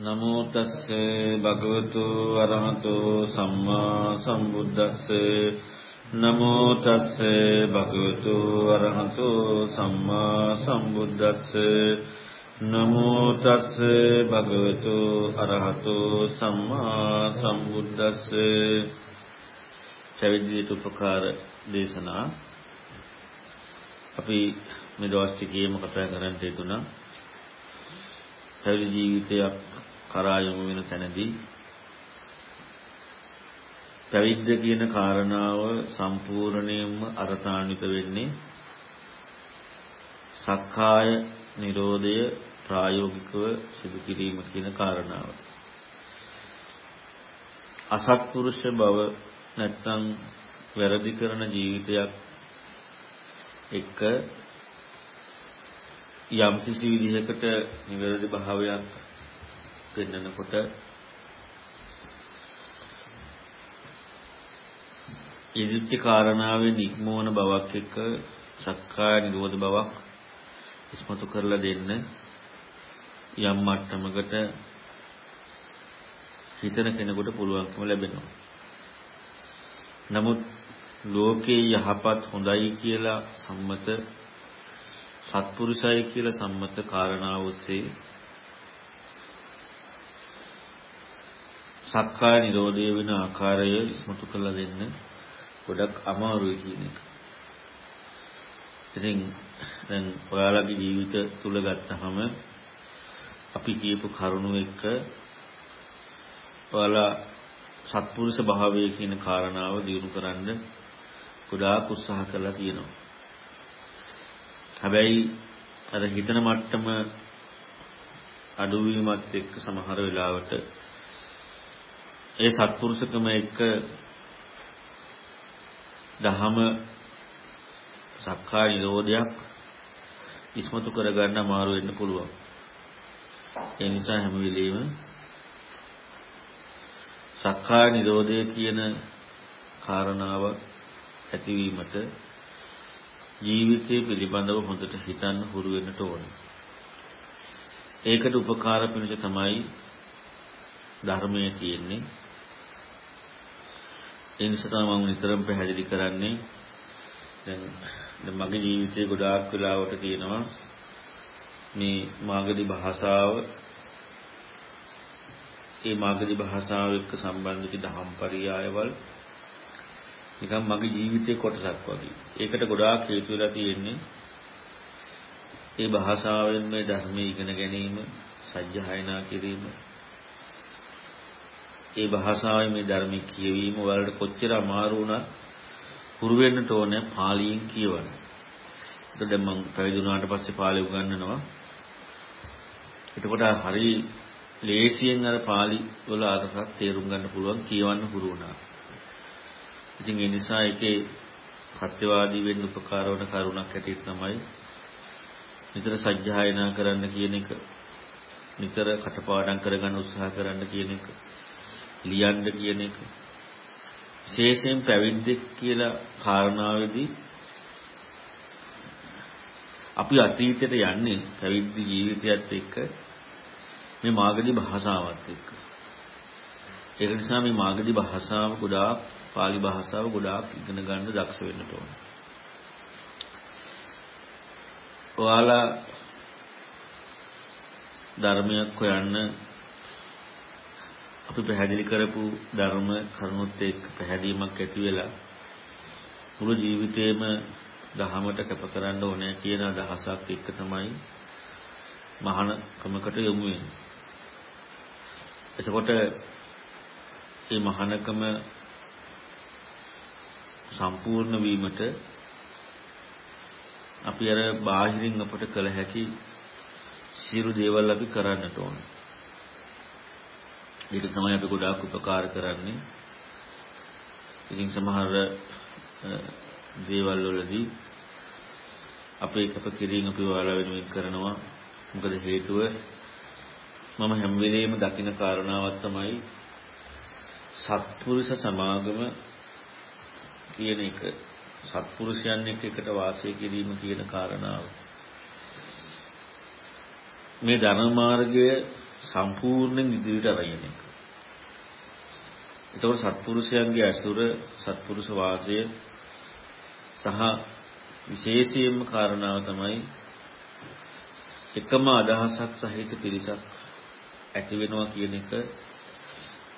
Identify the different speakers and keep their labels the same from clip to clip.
Speaker 1: නමෝ තස්ස භගවතු අරහතෝ සම්මා සම්බුද්දස්ස. නමෝ තස්ස භගවතු අරහතෝ සම්මා සම්බුද්දස්ස. නමෝ තස්ස භගවතු අරහතෝ සම්මා සම්බුද්දස්ස. පැවිදිට උපකාර දේශනා. අපි මේ දවස් ටිකේම කතා කරන්න හේතුණා. පැවිදි ජීවිතයක් කරා යොමු වෙන තැනදී පැවිද්ද කියන කාරණාව සම්පූර්ණයෙන්ම අර්ථාන්විත වෙන්නේ සක්කාය නිරෝධය ප්‍රායෝගිකව සිදු කිරීම කියන කාරණාව. අසත්පුරුෂ බව නැත්නම් වැරදි කරන ජීවිතයක් එක්ක යම් කිසි විදිහකට නිවැරදි භාවයක් පෙන්වනකොට ඉදිත්‍ය කාරණාවේ නිග්මෝන බවක් එක්ක සක්කාය නිරෝධ බවක් ඉස්මතු කරලා දෙන්න යම් මට්ටමකට හිතන කෙනෙකුට පුළුවන්කම ලැබෙනවා. නමුත් ලෝකේ යහපත් හොඳයි කියලා සම්මත සත්පුරුෂයි කියලා සම්මත කාරණාව ඔස්සේ සක්කාය නිරෝධය වෙන ආකාරය ඉස්මතු කරලා දෙන්න ගොඩක් අමාරුයි කියන එක. ඉතින් දැන් ඔයාලගේ ජීවිත තුල ගත්තහම අපි කියපු කරුණු එක්ක ඔයාලා සත්පුරුෂ භාවය කියන කාරණාව දිනු කරන්න ගොඩාක් උත්සාහ කරලා තියෙනවා. හැබැයි අර හිතන මට්ටම අඩුවීමත් එක්ක සමහර වෙලාවට ඒ සත්පුරුෂකම එක්ක දහම සක්කාය නිරෝධයක් ඉස්මතු කරගන්න අමාරු වෙන්න පුළුවන්. ඒ නිසා හැම වෙලෙම සක්කාය නිරෝධය කියන කාරණාව ඇතිවීමට ජීවිතය පිළිබඳව හොඳට හිතන්න හුරු වෙන්නට ඕන. ඒකට උපකාර පිණිස තමයි ධර්මයේ තියෙන්නේ. ඒ නිසා මම නිතරම පැහැදිලි කරන්නේ දැන් මගේ ජීවිතේ ගොඩාක් වෙලාවට තියෙනවා මේ මාගදී භාෂාව ඒ මාගදී භාෂාව එක්ක සම්බන්ධ වෙච්ච දහම් පරියායවල නිකන් මගේ ජීවිතේ කොටසක් වගේ. ඒකට ගොඩාක් හේතු වෙලා තියෙන්නේ ඒ භාෂාවෙන් මේ ධර්මයේ ඉගෙන ගැනීම, සජ්ජහායනා කිරීම. ඒ භාෂාවෙන් මේ ධර්මයේ කියවීම වලට කොච්චර අමාරු වුණත් හුරු වෙන්නට ඕනේ පාලියෙන් කියවන්න. එතකොට දැන් මම පැවිදි වුණාට පස්සේ පාලි උගන්වනවා. එතකොට හරි ලේසියෙන් අර පාලි වල අර්ථයක් තේරුම් ගන්න පුළුවන් කියවන්න හුරු වුණා. ඉතින් ඒ නිසා ඒකේ සත්‍යවාදී වෙන්න උපකාර වන කරුණක් හැටියට තමයි නිතර සත්‍යයනා කරන්න කියන එක. නිතර කටපාඩම් කරගන්න උත්සාහ කරන්න කියන එක. ලියන්න කියන එක. විශේෂයෙන් පැවිද්දෙක් කියලා කාරණාවේදී අපි අතීතයට යන්නේ පැවිදි ජීවිතයත් එක්ක මේ මාගදී භාෂාවත් එක්ක. ඒක නිසා මේ මාගදී භාෂාව ගොඩාක් පාලි භාෂාව ගොඩාක් ඉගෙන ගන්න දක්ෂ වෙන්න ඕන. ඔයාලා ධර්මයක් හොයන්න අපි පැහැදිලි කරපු ධර්ම කරුණුත් එක්ක පැහැදීමක් ඇති වෙලා මුළු ජීවිතේම දහමට කැප කරන්න ඕනේ කියන අදහසක් එක්ක තමයි මහාන කමකට යොමු වෙන්නේ. එතකොට මේ මහානකම සම්පූර්ණ වීමට අපි අර බාහිරින් අපට කළ හැකි සියලු දේවල් අපි කරන්නට ඕන. ඒක තමයි අපි ගොඩාක් උපකාර කරන්නේ. ඉතින් සමහර දේවල් වලදී අපේ කැපකිරීම අපි ඔයාලා වෙනුවෙන් කරනවා. මොකද හේතුව මම හැම වෙලෙම දකින කාරණාවක් තමයි සත්පුරුෂ සමාගම කියන එක සත්පුරුෂයන් එක්ක එකට වාසය කිරීම කියන කාරණාව මේ ධර්ම මාර්ගය සම්පූර්ණයෙන් ඉදිරියට අරගෙන එක. එතකොට සත්පුරුෂයන්ගේ ඇසුර සත්පුරුෂ වාසය සහ විශේෂයෙන්ම කාරණාව තමයි එකම අදහසක් සහිත පිරිසක් ඇති වෙනවා කියන එක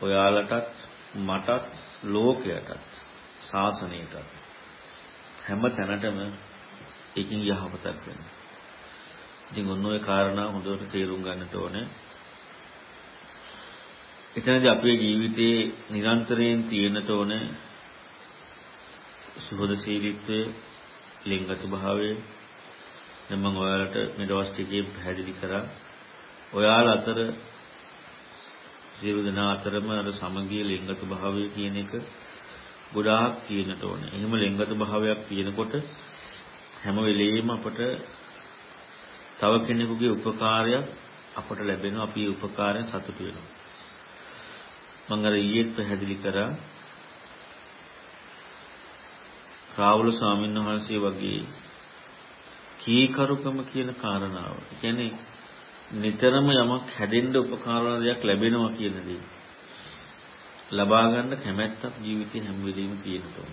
Speaker 1: ඔයාලටත් මටත් ලෝකයටත් ශාසනයටත් හැම තැනටම ඒකින් යහපතක් වෙනවා. ඉතින් ඔන්න ඔය කාරණා හොඳට තේරුම් ගන්නට ඕනේ. එතනදී අපේ ජීවිතේ නිරන්තරයෙන් තියෙන්නට ඕනේ සුහදශීලීත්වය, ලිංගත භාවය. දැන් මම ඔයාලට මේ දවස් ටිකේ පැහැදිලි කරා. ඔයාලා අතර සියලු දෙනා අතරම අර සමගිය ලිංගත භාවය කියන එක ගොඩාක් තියෙන්නට ඕනේ. එහෙම ලිංගත භාවයක් තියෙනකොට හැම වෙලෙම අපට තව කෙනෙකුගේ උපකාරයක් අපට ලැබෙනවා අපි උපකාරයෙන් සතුටු වෙනවා. මම අර ඊයේ පැහැදිලි කරා රාහුල ස්වාමීන් වහන්සේ වගේ කීකරුකම කියන කාරණාව. කියන්නේ නිතරම යමක් හැදෙන්න උපකාර දෙයක් ලැබෙනවා කියන දේ. ලබා ගන්න කැමැත්තක් ජීවිතේ හැම වෙලෙම තියෙනවා.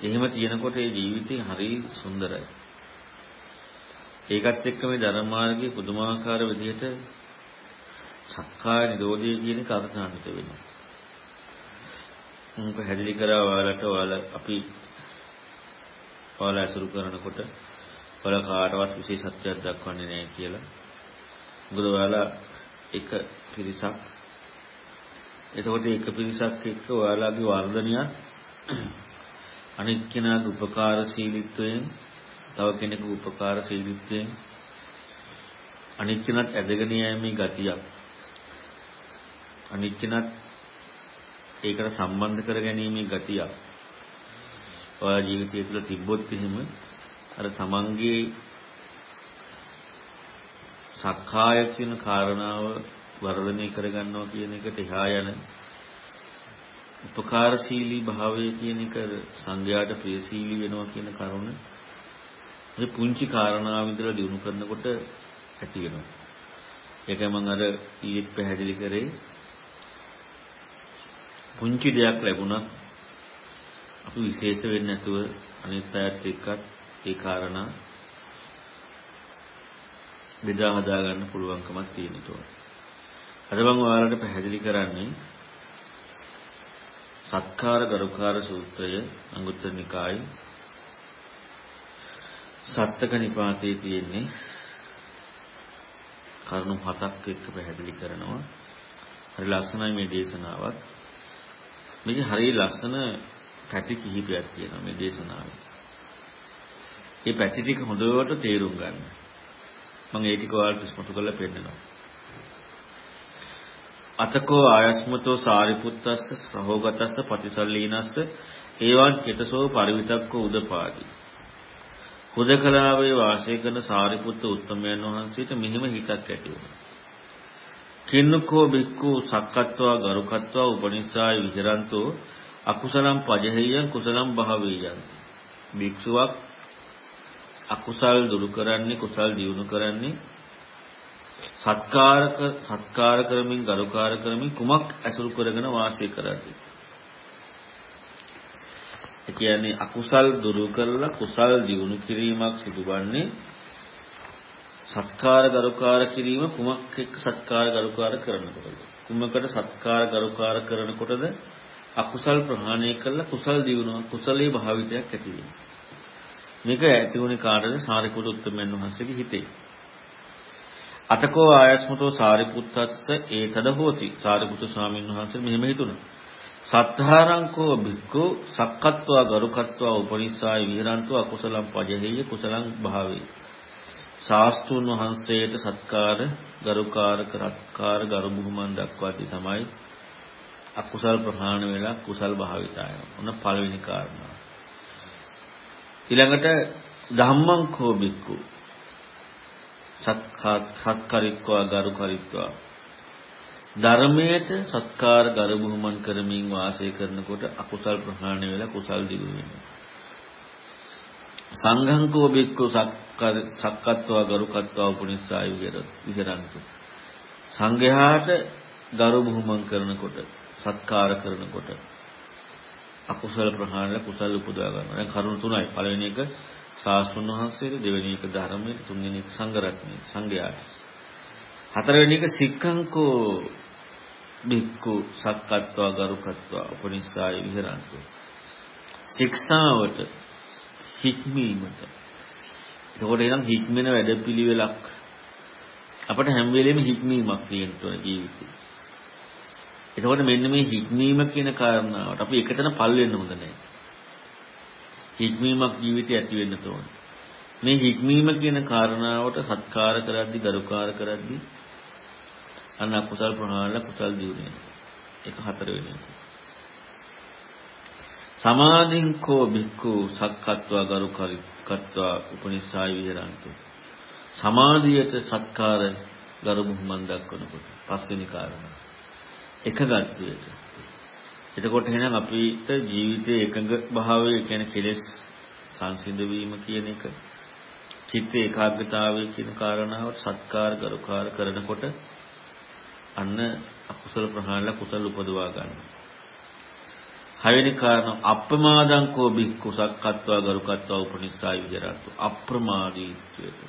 Speaker 1: එහෙම තියෙනකොට ඒ ජීවිතේ හරි සුන්දරයි. ඒකත් එක්ක මේ ධර්ම මාර්ගයේ පුදුමාකාර විදිහට සක්කාය නිරෝධය කියන එක අර්ථාන්විත වෙනවා. මම පැහැදිලි කරා ඔයාලට ඔයාලා අපි ඔයාලා අසුරු කරනකොට ඔයාලා කාටවත් විශේෂත්වයක් දක්වන්නේ නැහැ කියලා. මොකද ඔයාලා එක පිරිසක් එතකොට එක පිරිසක් එක්ක ඔයාලාගේ වර්ධනයක් අනිත් කෙනාගේ උපකාරශීලීත්වයෙන් තව කෙනෙකුගේ උපකාරශීලීත්වයෙන් අනිත් කෙනාට ඇදගෙන යෑමේ ගතියක් අනිත් කෙනාත් ඒකට සම්බන්ධ කර ගැනීමේ ගතියක් ඔයා ජීවිතය තුළ තිබ්බොත් එහෙම අර තමන්ගේ සක්කාය කියන කාරණාව වර්ධනය කරගන්නවා කියන එකට එහා යන උපකාරශීලී භාවය කියන එක සංඝයාට ප්‍රියශීලී වෙනවා කියන කරුණ මේ පුංචි කාරණාව විතර දිනු කරනකොට ඇති වෙනවා. ඒකයි මම අර ඊයේ පැහැදිලි කරේ පුංචි දෙයක් ලැබුණත් අපි විශේෂ වෙන්නේ නැතුව අනිත් අයත් එක්කත් ඒ කාරණා බෙදා හදා ගන්න පුළුවන්කමක් තියෙනවා. අද මම ඔයාලට පැහැදිලි කරන්නේ සත්කාර ගරුකාර සූත්‍රය අංගුත්තර නිකායේ සත්තක නිපාතයේ තියෙන්නේ කරුණු හතක් එක්ක පැහැදිලි කරනවා. හරි ලස්සනයි මේ දේශනාවත්. මේක හරිය ලස්සන පැති කිහිපයක් තියෙනවා මේ දේශනාවේ. මේ පැති ටික හොඳට තේරුම් ගන්න. මම ඒ ටික ඔයාලට ඉස්මතු කරලා පෙන්නනවා. අතකෝ ආයස්මතෝ සාරිපුත්තස්ස සහෝගතස්ස පටිසල්ලීනස්ස ඒවන් චිතසෝ පරිවිතක්කෝ උදපාදී. හුදකලාවේ වාසය කරන සාරිපුත්ත උත්තමයන් වහන්සේට මෙහිම හිතක් ඇති වුණා. කින්නකෝ බික්කු සක්කත්වා ගරුකත්වා උපනිස්සාය විහෙරන්තෝ අකුසලම් පජහෙයං කුසලම් භාවේයං. භික්ෂුවක් අකුසල් දුරු කරන්නේ කුසල් දියුණු කරන්නේ සත්කාරක සත්කාර කරමින් ගරුකාර කරමින් කුමක් ඇසුරු කරගෙන වාසය කරද්දී. ඒ කියන්නේ අකුසල් දුරු කරලා කුසල් දියුණු කිරීමක් සිදුවන්නේ සත්කාර ගරුකාර කිරීම කුමක් එක්ක සත්කාර ගරුකාර කරනකොටද? කුමකට සත්කාර ගරුකාර කරනකොටද? අකුසල් ප්‍රහාණය කළා කුසල් දියුණුව කුසලයේ භාවිතයක් ඇති වෙනවා මේක ඇති වුණේ කාටද? සාරිපුත්‍ර උත්තමයන් වහන්සේගේ හිතේ. අතකෝ ආයස්මතෝ සාරිපුත්තස්ස ඒතද හෝති. සාරිපුත්‍ර ස්වාමීන් වහන්සේ මෙහෙම හිතුණා. සත්තාරංකෝ බික්කෝ සක්කත්වා ගරුකත්වා උපනිස්සාය විහරන්තෝ අකුසලම් පජහෙය කුසලං භාවේ. ශාස්ත්‍රුන් වහන්සේට සත්කාර ගරුකාර කරත්කාර ගරු බුහුමන් දක්වාදී තමයි අකුසල් ප්‍රහාණය වෙලා කුසල් භාවිතය. ඔන්න පළවෙනි කාරණාව. ඊළඟට ධම්මං කෝ බික්කු සත්කාරිත්වා ගරුකරිත්වා ධර්මයට සත්කාර ගරු බුහුමන් කරමින් වාසය කරනකොට අකුසල් ප්‍රහාණය වෙලා කුසල් දිනු වෙනවා. සංඝං කෝ බික්කු සක්කත්වා ගරුකත්වා උපනිස්සාය විහෙරන්තු. සංඝයාට ගරු බුහුමන් කරනකොට සත්කාර කරනකොට අකුසල ප්‍රහාණය කුසල උපදවා ගන්නවා. දැන් කරුණු තුනයි. පළවෙනි එක ශාස්ත්‍රඥ වහන්සේට, දෙවෙනි එක ධර්මයේ, තුන්වෙනි එක සංඝ රත්නයේ සංඝයාට. හතරවෙනි එක සික්ඛංකෝ බික්කු සක්කත්වා ගරුකත්වා උපනිස්සාය විහෙරන්තු. ශික්ෂාවට හික්මීමට. එතකොට එනම් හික්මෙන වැඩපිළිවෙලක් අපිට හැම වෙලෙම හික්මීමක් තියෙන්න ඕන ජීවිතේ. එතකොට මෙන්න මේ හික්මීම කියන කාරණාවට අපි එකතන පල් වෙන්න හොඳ නැහැ. හික්මීමක් ජීවිතේ ඇති වෙන්න ඕන. මේ හික්මීම කියන කාරණාවට සත්කාර කරද්දි, දරුකාර කරද්දි අන්න අකුසල් ප්‍රහාණය කුසල් දියුනේ. ඒක හතරවෙනි එක. සමාධින් කෝ බික්ඛු සක්කත්වා ගරුකරිකත්වා උපනිස්සාය විහෙරන්තු. සමාධියට සත්කාර ගරු බුහුමන් දක්වනකොට පස්වෙනි කාරණා. එකගත්වයට. එතකොට එහෙනම් අපිට ජීවිතයේ එකඟ භාවය කියන්නේ කෙලෙස් සංසිඳ වීම කියන එක චිත්ත ඒකාග්‍රතාවය කියන කාරණාවට සත්කාර ගරුකාර කරනකොට අන්න අකුසල ප්‍රහාණය කුසල උපදවා ගන්නවා. හයවෙනි කාරණා අප්‍රමාදං කෝ බික්කු සක්කත්වා ගරුකත්වා උපනිස්සාය විහෙරතු අප්‍රමාදීත්වයට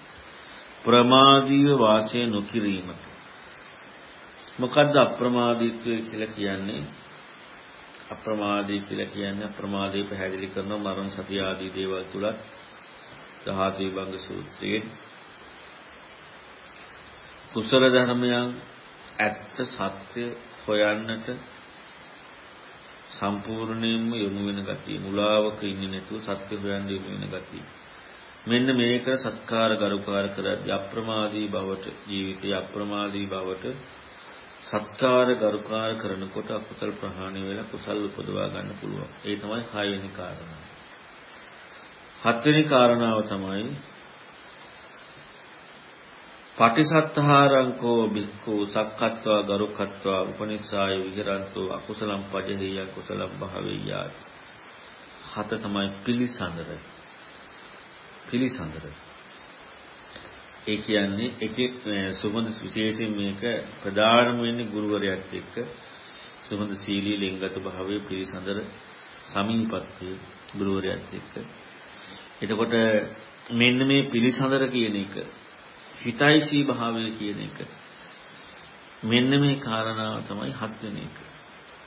Speaker 1: ප්‍රමාදීව වාසය නොකිරීමට මොකද්ද අප්‍රමාදීත්වය කියලා කියන්නේ? අප්‍රමාදී කියලා කියන්නේ අප්‍රමාදේ පැහැදිලි කරන මරණ සතිය ආදී දේවල් තුලත්. දහාදී භංග සූත්‍රයේ. කුසල ධර්මයන් ඇත්ත සත්‍ය හොයන්නට සම්පූර්ණයෙන්ම යොමු වෙන ගතිය. මුලාවක ඉන්නේ නැතුව සත්‍ය හොයන්න යොමු වෙන ගතිය. මෙන්න මේක සත්කාර ගරුකාර කරද්දී අප්‍රමාදී බවට ජීවිතය අප්‍රමාදී බවට සත්කාර ගරුකාර කරනකොට අකුසල් ප්‍රහාණය වෙලා කුසල් උපදවා ගන්න පුළුවන්. ඒ තමයි හයවෙනි කාරණාව හත්වෙනි කාරණාව තමයි පටිසත්හාරංකෝ බික්ඛු සක්කත්වා ගරුකත්වා උපනිස්සාය විහෙරන්තෝ අකුසලම් පජහෙය කුසලම් භාවෙය්‍යා හත තමයි පිළිසඳර. පිළිසඳර. ඒ කියන්නේ එක සුමඳ විශේෂයෙන් මේක ප්‍රධානම වෙන්නේ ගුරුවරයාත් එක්ක. සුමඳ සීලී ලිංගත භාවයේ පිළිසඳර සමීපත්වයේ ගුරුවරයාත් එක්ක. එතකොට මෙන්න මේ පිළිසඳර කියන එක හිතයිසී භාවය කියන එක. මෙන්න මේ කාරණාව තමයි හත් වෙන එක.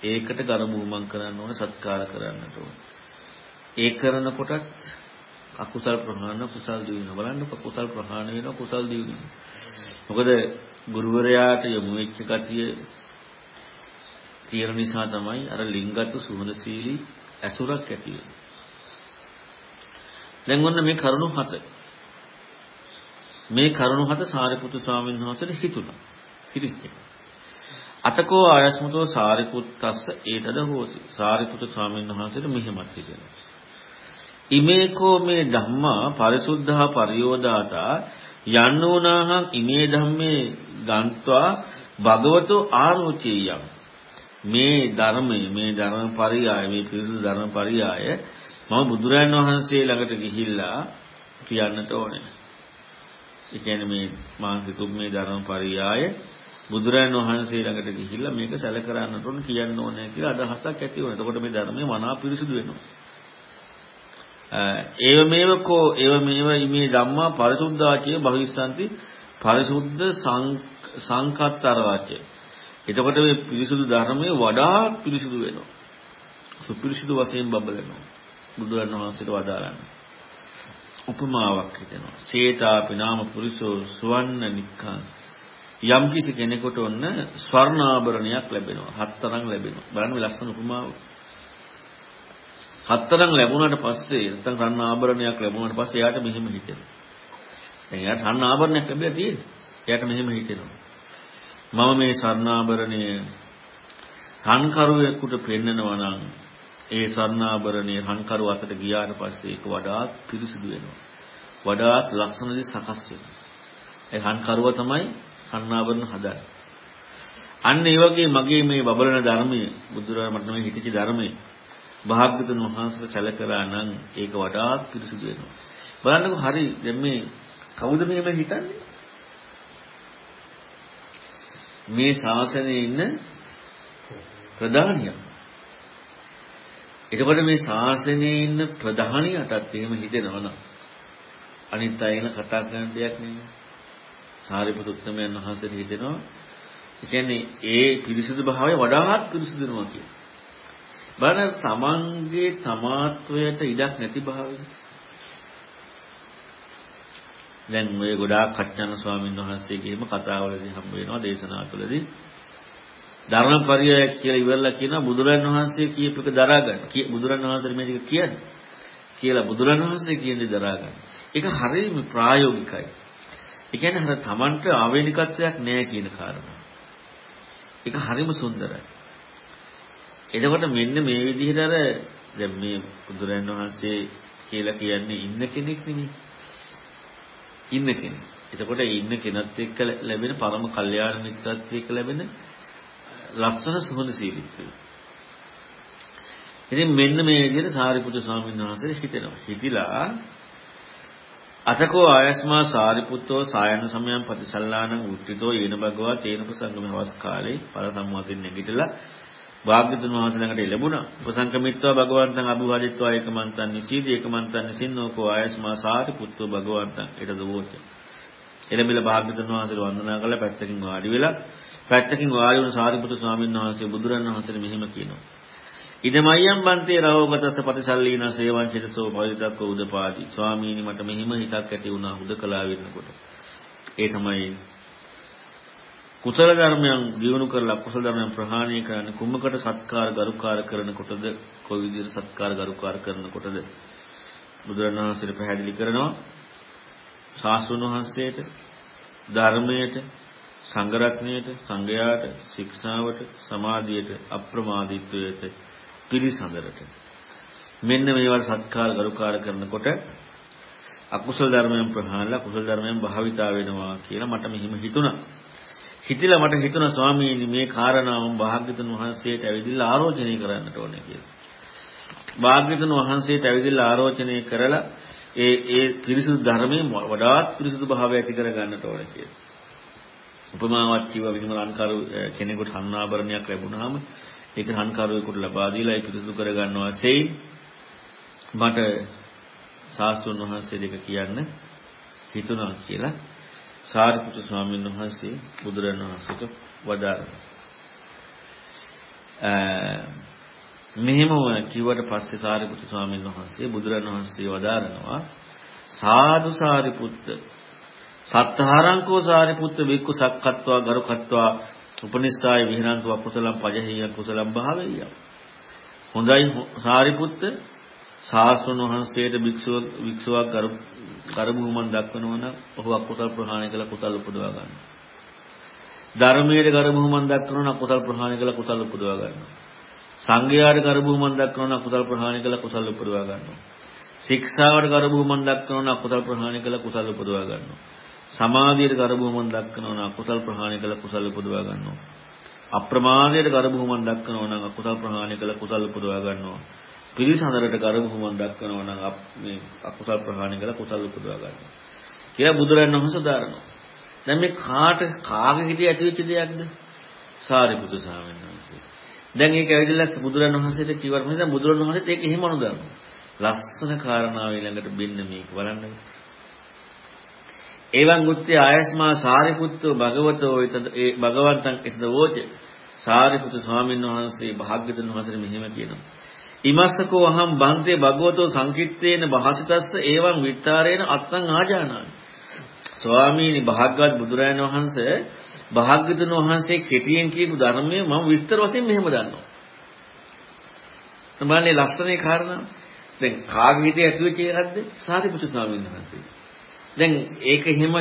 Speaker 1: ඒකට ගරමුමන් කරන්න ඕන සත්කාර කරන්නට ඕන. ඒ කරනකොටත් අකුසල් ප්‍රහාණ කුසල් දිනන බලන්න කුසල් ප්‍රහාණ වෙනවා කුසල් දිනන. මොකද ගුරුවරයාට යොමු වෙච්ච කතිය තියෙන නිසා තමයි අර ලිංගතු සුහනශීලී ඇසුරක් ඇති වෙන්නේ. දැන් ඔන්න මේ කරුණු හත මේ කරුණු හත සාරිපුත්තු ස්වාමීන් වහන්සේට හිතුණා. හිතිච්චේ. අතකෝ ආයස්මතෝ සාරිපුත්තස්ස ඒතද හෝසි. සාරිපුත්තු ස්වාමීන් වහන්සේට මෙහෙමත් හිතෙනවා. ඉමේකෝ මේ ධම්මා පරිසුද්ධා පරියෝදාතා යන්නෝනාහං ඉමේ ධම්මේ ගන්්වා භගවතෝ ආරෝචේයම් මේ ධර්මයේ මේ ධර්ම පරියාය මේ පිරිසුදු ධර්ම පරියාය මම බුදුරයන් වහන්සේ ළඟට ගිහිල්ලා කියන්නට ඕනේ ඒ කියන්නේ මේ මානසික මේ ධර්ම පරියාය බුදුරයන් වහන්සේ ළඟට ගිහිල්ලා මේක සැල කරන්නට ඕන කියන්න ඕනේ කියලා අදහසක් ඇති වෙනවා. එතකොට මේ ධර්මයේ මනා පිරිසුදු වෙනවා. ඒව මේවකෝ ඒව මේව ඉමේ ධම්මා පරිසුද්ධාචිය භවිස්සanti පරිසුද්ධ සංකත්තරවාචය. එතකොට මේ පිරිසුදු ධර්මයේ වඩා පිරිසුදු වෙනවා. සුපිරිසුදු වශයෙන් බබලනවා. බුදුරන් වහන්සේට වදාළන්නේ. උපමාවක් හිතෙනවා. සේතාපි නාම පුරිසෝ සුවන්න නික්ඛං යම් කිසි කෙනෙකුට ඔන්න ස්වර්ණාභරණයක් ලැබෙනවා. හත්තරන් ලැබෙනවා. බලන්න ලස්සන උපමාව. හත්තරන් ලැබුණාට පස්සේ නැත්නම් රන් ආභරණයක් ලැබුණාට පස්සේ එයාට මෙහෙම හිතෙනවා. දැන් එයාට රන් ආභරණයක් ලැබිලා තියෙන්නේ. එයාට මෙහෙම හිතෙනවා. මම මේ ස්වර්ණාභරණය රන් කරුවෙකුට පෙන්නනවා නම් ඒ ස්වර්ණාභරණේ රන්කරු අතට ගියාට පස්සේ ඒක වඩාත් පිරිසිදු වෙනවා. වඩාත් ලස්සනදි සකස් වෙනවා. ඒ රන්කරුව තමයි ස්වර්ණාභරණ හදන්නේ. අන්න ඒ වගේ මගේ මේ බබලන ධර්මයේ බුදුරජාණන් මට මේ හිතේ ධර්මයේ භාග්‍යතුන් වහන්සේට සැලකලා නම් ඒක වඩාත් පිරිසිදු වෙනවා. බලන්නකෝ හරි දැන් මේ කවුද මෙහෙම හිතන්නේ? මේ ශාසනයේ ඉන්න ප්‍රධානියා. එතකොට මේ ශාසනයේ ඉන්න ප්‍රධානියටත් එහෙම හිතෙනවා නම් අනිත් අයන කතා කරන දෙයක් නෙමෙයි. සාරිපුත් උත්තමයන් වහන්සේට හිතෙනවා ඒ කියන්නේ ඒ පිරිසිදු භාවය වඩාත් පිරිසිදු වෙනවා කියන. බලන්න තමන්ගේ තමාත්වයට ඉඩක් නැති භාවය. දැන් ඔය ගොඩාක් කච්චන ස්වාමීන් වහන්සේගේම කතාවලදී හම්බ වෙනවා දේශනා තුළදී ධර්මපරියය කියලා ඉවරලා කියනවා බුදුරන් වහන්සේ කියපු එක දරා ගන්න. බුදුරන් වහන්සේ මේ ටික කියන්නේ කියලා බුදුරන් වහන්සේ කියන්නේ දරා ගන්න. ඒක හරියම ප්‍රායෝගිකයි. ඒ කියන්නේ අර Tamanට ආවේනිකත්වයක් නැහැ කියන කාරණා. ඒක හරිම සුන්දරයි. එතකොට මෙන්න මේ විදිහට අර දැන් මේ බුදුරන් වහන්සේ කියලා කියන්නේ ඉන්න කෙනෙක් නෙමෙයි. ඉන්න කෙනෙක්. එතකොට ඉන්න කෙනත් එක්ක ලැබෙන පරම කල්යාණ මිත්‍රත්වයක ලැබෙන ලස්සන සුහද සීලිත්වය. ඉතින් මෙන්න මේ විදිහට සාරිපුත්‍ර ස්වාමීන් වහන්සේ හිතෙනවා. හිතිලා අතකෝ ආයස්මා සාරිපුත්තෝ සායන සමයන් ප්‍රතිසල්ලානං උත්තිතෝ යේන භගවා තේන ප්‍රසංගම හවස් කාලේ පල සම්මතින් නැගිටලා වාග්යතුන් වහන්සේ ළඟට ලැබුණා. උපසංකමිත්වා භගවන්තං අභිවාදිත්වා ඒකමන්තං නිසීදී ඒකමන්තං නිසින්නෝකෝ ආයස්මා සාරිපුත්තෝ භගවන්තං ඊට දවෝච. එළඹිල භාග්‍යතුන් වහන්සේට වන්දනා කළා පැත්තකින් වාඩි වෙලා පැත්තකින් වාඩි වුණ සාරිපුත්‍ර ස්වාමීන් වහන්සේ බුදුරන් වහන්සේට මෙහෙම කියනවා. ඉදමයම් බන්තේ රවගතස පටිසල්ලීන සේවං චිතසෝ පවිතක්ක උදපාදි. ස්වාමීනි මට මෙහෙම හිතක් ඇති වුණා හුදකලා වෙනකොට. ඒ තමයි කුසල ධර්මයන් දියුණු කරලා කුසල ධර්මයන් ප්‍රහාණය කරන්න කුමකට සත්කාර ගරුකාර කරනකොටද කොයි විදිහට සත්කාර ගරුකාර කරනකොටද බුදුරණවහන්සේට පැහැදිලි කරනවා ශාස්ත්‍රඥ වහන්සේට ධර්මයට සංගරත්නයට සංගයාට ශික්ෂාවට සමාධියට අප්‍රමාදීත්වයට පිළිසඳරට මෙන්න මේවා සත්කාර ගරුකාර කරනකොට අකුසල ධර්මයන් ප්‍රහාණලා කුසල ධර්මයන් භාවිතා වෙනවා කියලා මට මෙහිම හිතුණා. හිතිලා මට හිතුණා ස්වාමීනි මේ කාරණාවම භාග්‍යතුන් වහන්සේට ඇවිදilla ආරෝචනය කරන්නට ඕනේ කියලා. භාග්‍යතුන් වහන්සේට ඇවිදilla ආරෝචනය කරලා ඒ ඒ පිරිසුදු ධර්මයේ වඩාත් පිරිසුදු භාවය ඇති කර ගන්නට ඕනේ කියලා. උපමාවක් කිව්වා විහිම ලංකාරු කෙනෙකුට හන්නාභරණයක් ලැබුණාම ඒක හන්කාරුවෙකුට ලබා දීලා ඒ පිරිසුදු කර ගන්නවා සෙයින් මට ශාස්ත්‍රඥ වහන්සේ දෙක කියන්න හිතුණා කියලා සාරිපුත්‍ර ස්වාමීන් වහන්සේ බුදුරණන් වහන්සේට වදාළා. මෙහෙම කිව්වට පස්සේ සාරිපුත්‍ර ස්වාමීන් වහන්සේ බුදුරණන් වහන්සේ වදාරනවා සාදු සාරිපුත්ත සත්තහරංකෝ සාරිපුත්ත වික්කු සක්කත්වා ගරුකත්වා උපනිස්සාය විහරන්තු අකුසලම් පජහිය කුසලම් භාවෙය. හොඳයි සාරිපුත්ත ශාස්ත්‍රණ වහන්සේට භික්ෂුව භික්ෂුවක් කරු කරමුමන් දක්වනවා නම් ඔහු අකුසල් ප්‍රහාණය කළ කුසල් උපදවා ගන්නවා. ධර්මයේ කරමුමන් දක්වනවා නම් කුසල් ප්‍රහාණය කළ කුසල් උපදවා ගන්නවා. සංඝයාට කරමුමන් දක්වනවා නම් කුසල් ප්‍රහාණය කළ කුසල් උපදවා ගන්නවා. ශික්ෂාවට කරමුමන් දක්වනවා නම් කුසල් ප්‍රහාණය කළ කුසල් උපදවා ගන්නවා. සමාධියට කරබුමන් දක්වනවා නම් අකුසල් ප්‍රහාණය කළ කුසල් උපදවා ගන්නවා. අප්‍රමාදයට කරබුමන් දක්වනවා නම් අකුසල් ප්‍රහාණය කළ කුසල් උපදවා ගන්නවා. පිරිසඳරට කරබුමන් දක්වනවා නම් මේ අකුසල් ප්‍රහාණය කළ කුසල් උපදවා ගන්නවා. කියලා බුදුරජාණන් වහන්සේ දාරනවා. දැන් මේ කාට කාගේ හිතේ ඇතිවෙච්ච දෙයක්ද? සාරිපුත්‍ර ස්වාමීන් වහන්සේ. දැන් ඒක ඇවිදලා බුදුරජාණන් වහන්සේට කිව්වට පස්සේ දැන් බුදුරජාණන් වහන්සේත් ඒක එහෙම අනුගමනවා. ලස්සන කාරණාව ඊළඟට බින්න මේක බලන්න. එවං උත්තේ ආයස්මා සාරිපුත්තෝ භගවතෝ ඒ භගවන්තං එතද වෝච සාරිපුත්තු ස්වාමීන් වහන්සේ භාග්‍යවතුන් වහන්සේ මෙහෙම කියනවා. ඉමස්සකෝ අහම් බන්තේ භගවතෝ සංකිට්ඨේන භාසිතස්ස එවං විත්තරේන අත්තං ආජානාමි. ස්වාමීනි භාග්‍යවත් බුදුරජාණන් වහන්සේ භාග්‍යවතුන් වහන්සේ කෙටියෙන් කියපු ධර්මයේ මම විස්තර වශයෙන් මෙහෙම දන්නවා. තමන්නේ ලස්සනේ කාරණා. දැන් කාගේ හිතේ ඇතුළේ කියලාද සාරිපුත්තු ස්වාමීන් වහන්සේ. දැන් ඒක එහෙම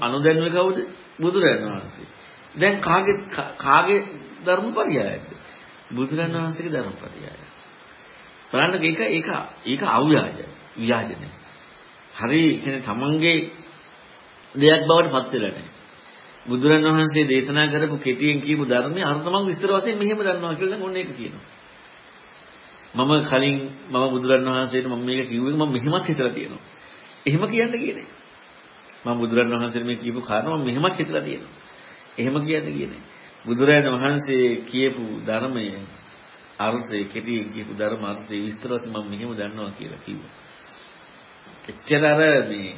Speaker 1: අනුදැන්නුවේ කවුද? බුදුරජාණන් වහන්සේ. දැන් කාගේ කාගේ ධර්මපරියායද? බුදුරජාණන් වහන්සේගේ ධර්මපරියාය. බලන්න ඒක ඒක ඒක අව්‍යාජයි. ව්‍යාජනයි. හරි කියන්නේ තමන්ගේ දෙයක් බවට පත් වෙලා නැහැ. බුදුරජාණන් වහන්සේ දේශනා කරපු කෙටියෙන් කියපු ධර්මයේ අර්ථ මම විස්තර වශයෙන් මෙහෙම දන්නවා කියලා දැන් ඔන්න ඒක කියනවා. මම කලින් මම බුදුරජාණන් වහන්සේට මම මේක කිව්වේ මම මෙහෙමත් හිතලා තියෙනවා. එහෙම කියන්න කියන්නේ. මම බුදුරන් වහන්සේ මේ කියපු කාරණා මම මෙහෙමත් හිතලා තියෙනවා. එහෙම කියන්නේ කියන්නේ. බුදුරජාණන් වහන්සේ කියපු ධර්මයේ අර්ථය කෙටියෙන් කියපු ධර්ම අර්ථය විස්තර වශයෙන් මම මෙහෙම දන්නවා කියලා කිව්වා. එච්චර අර මේ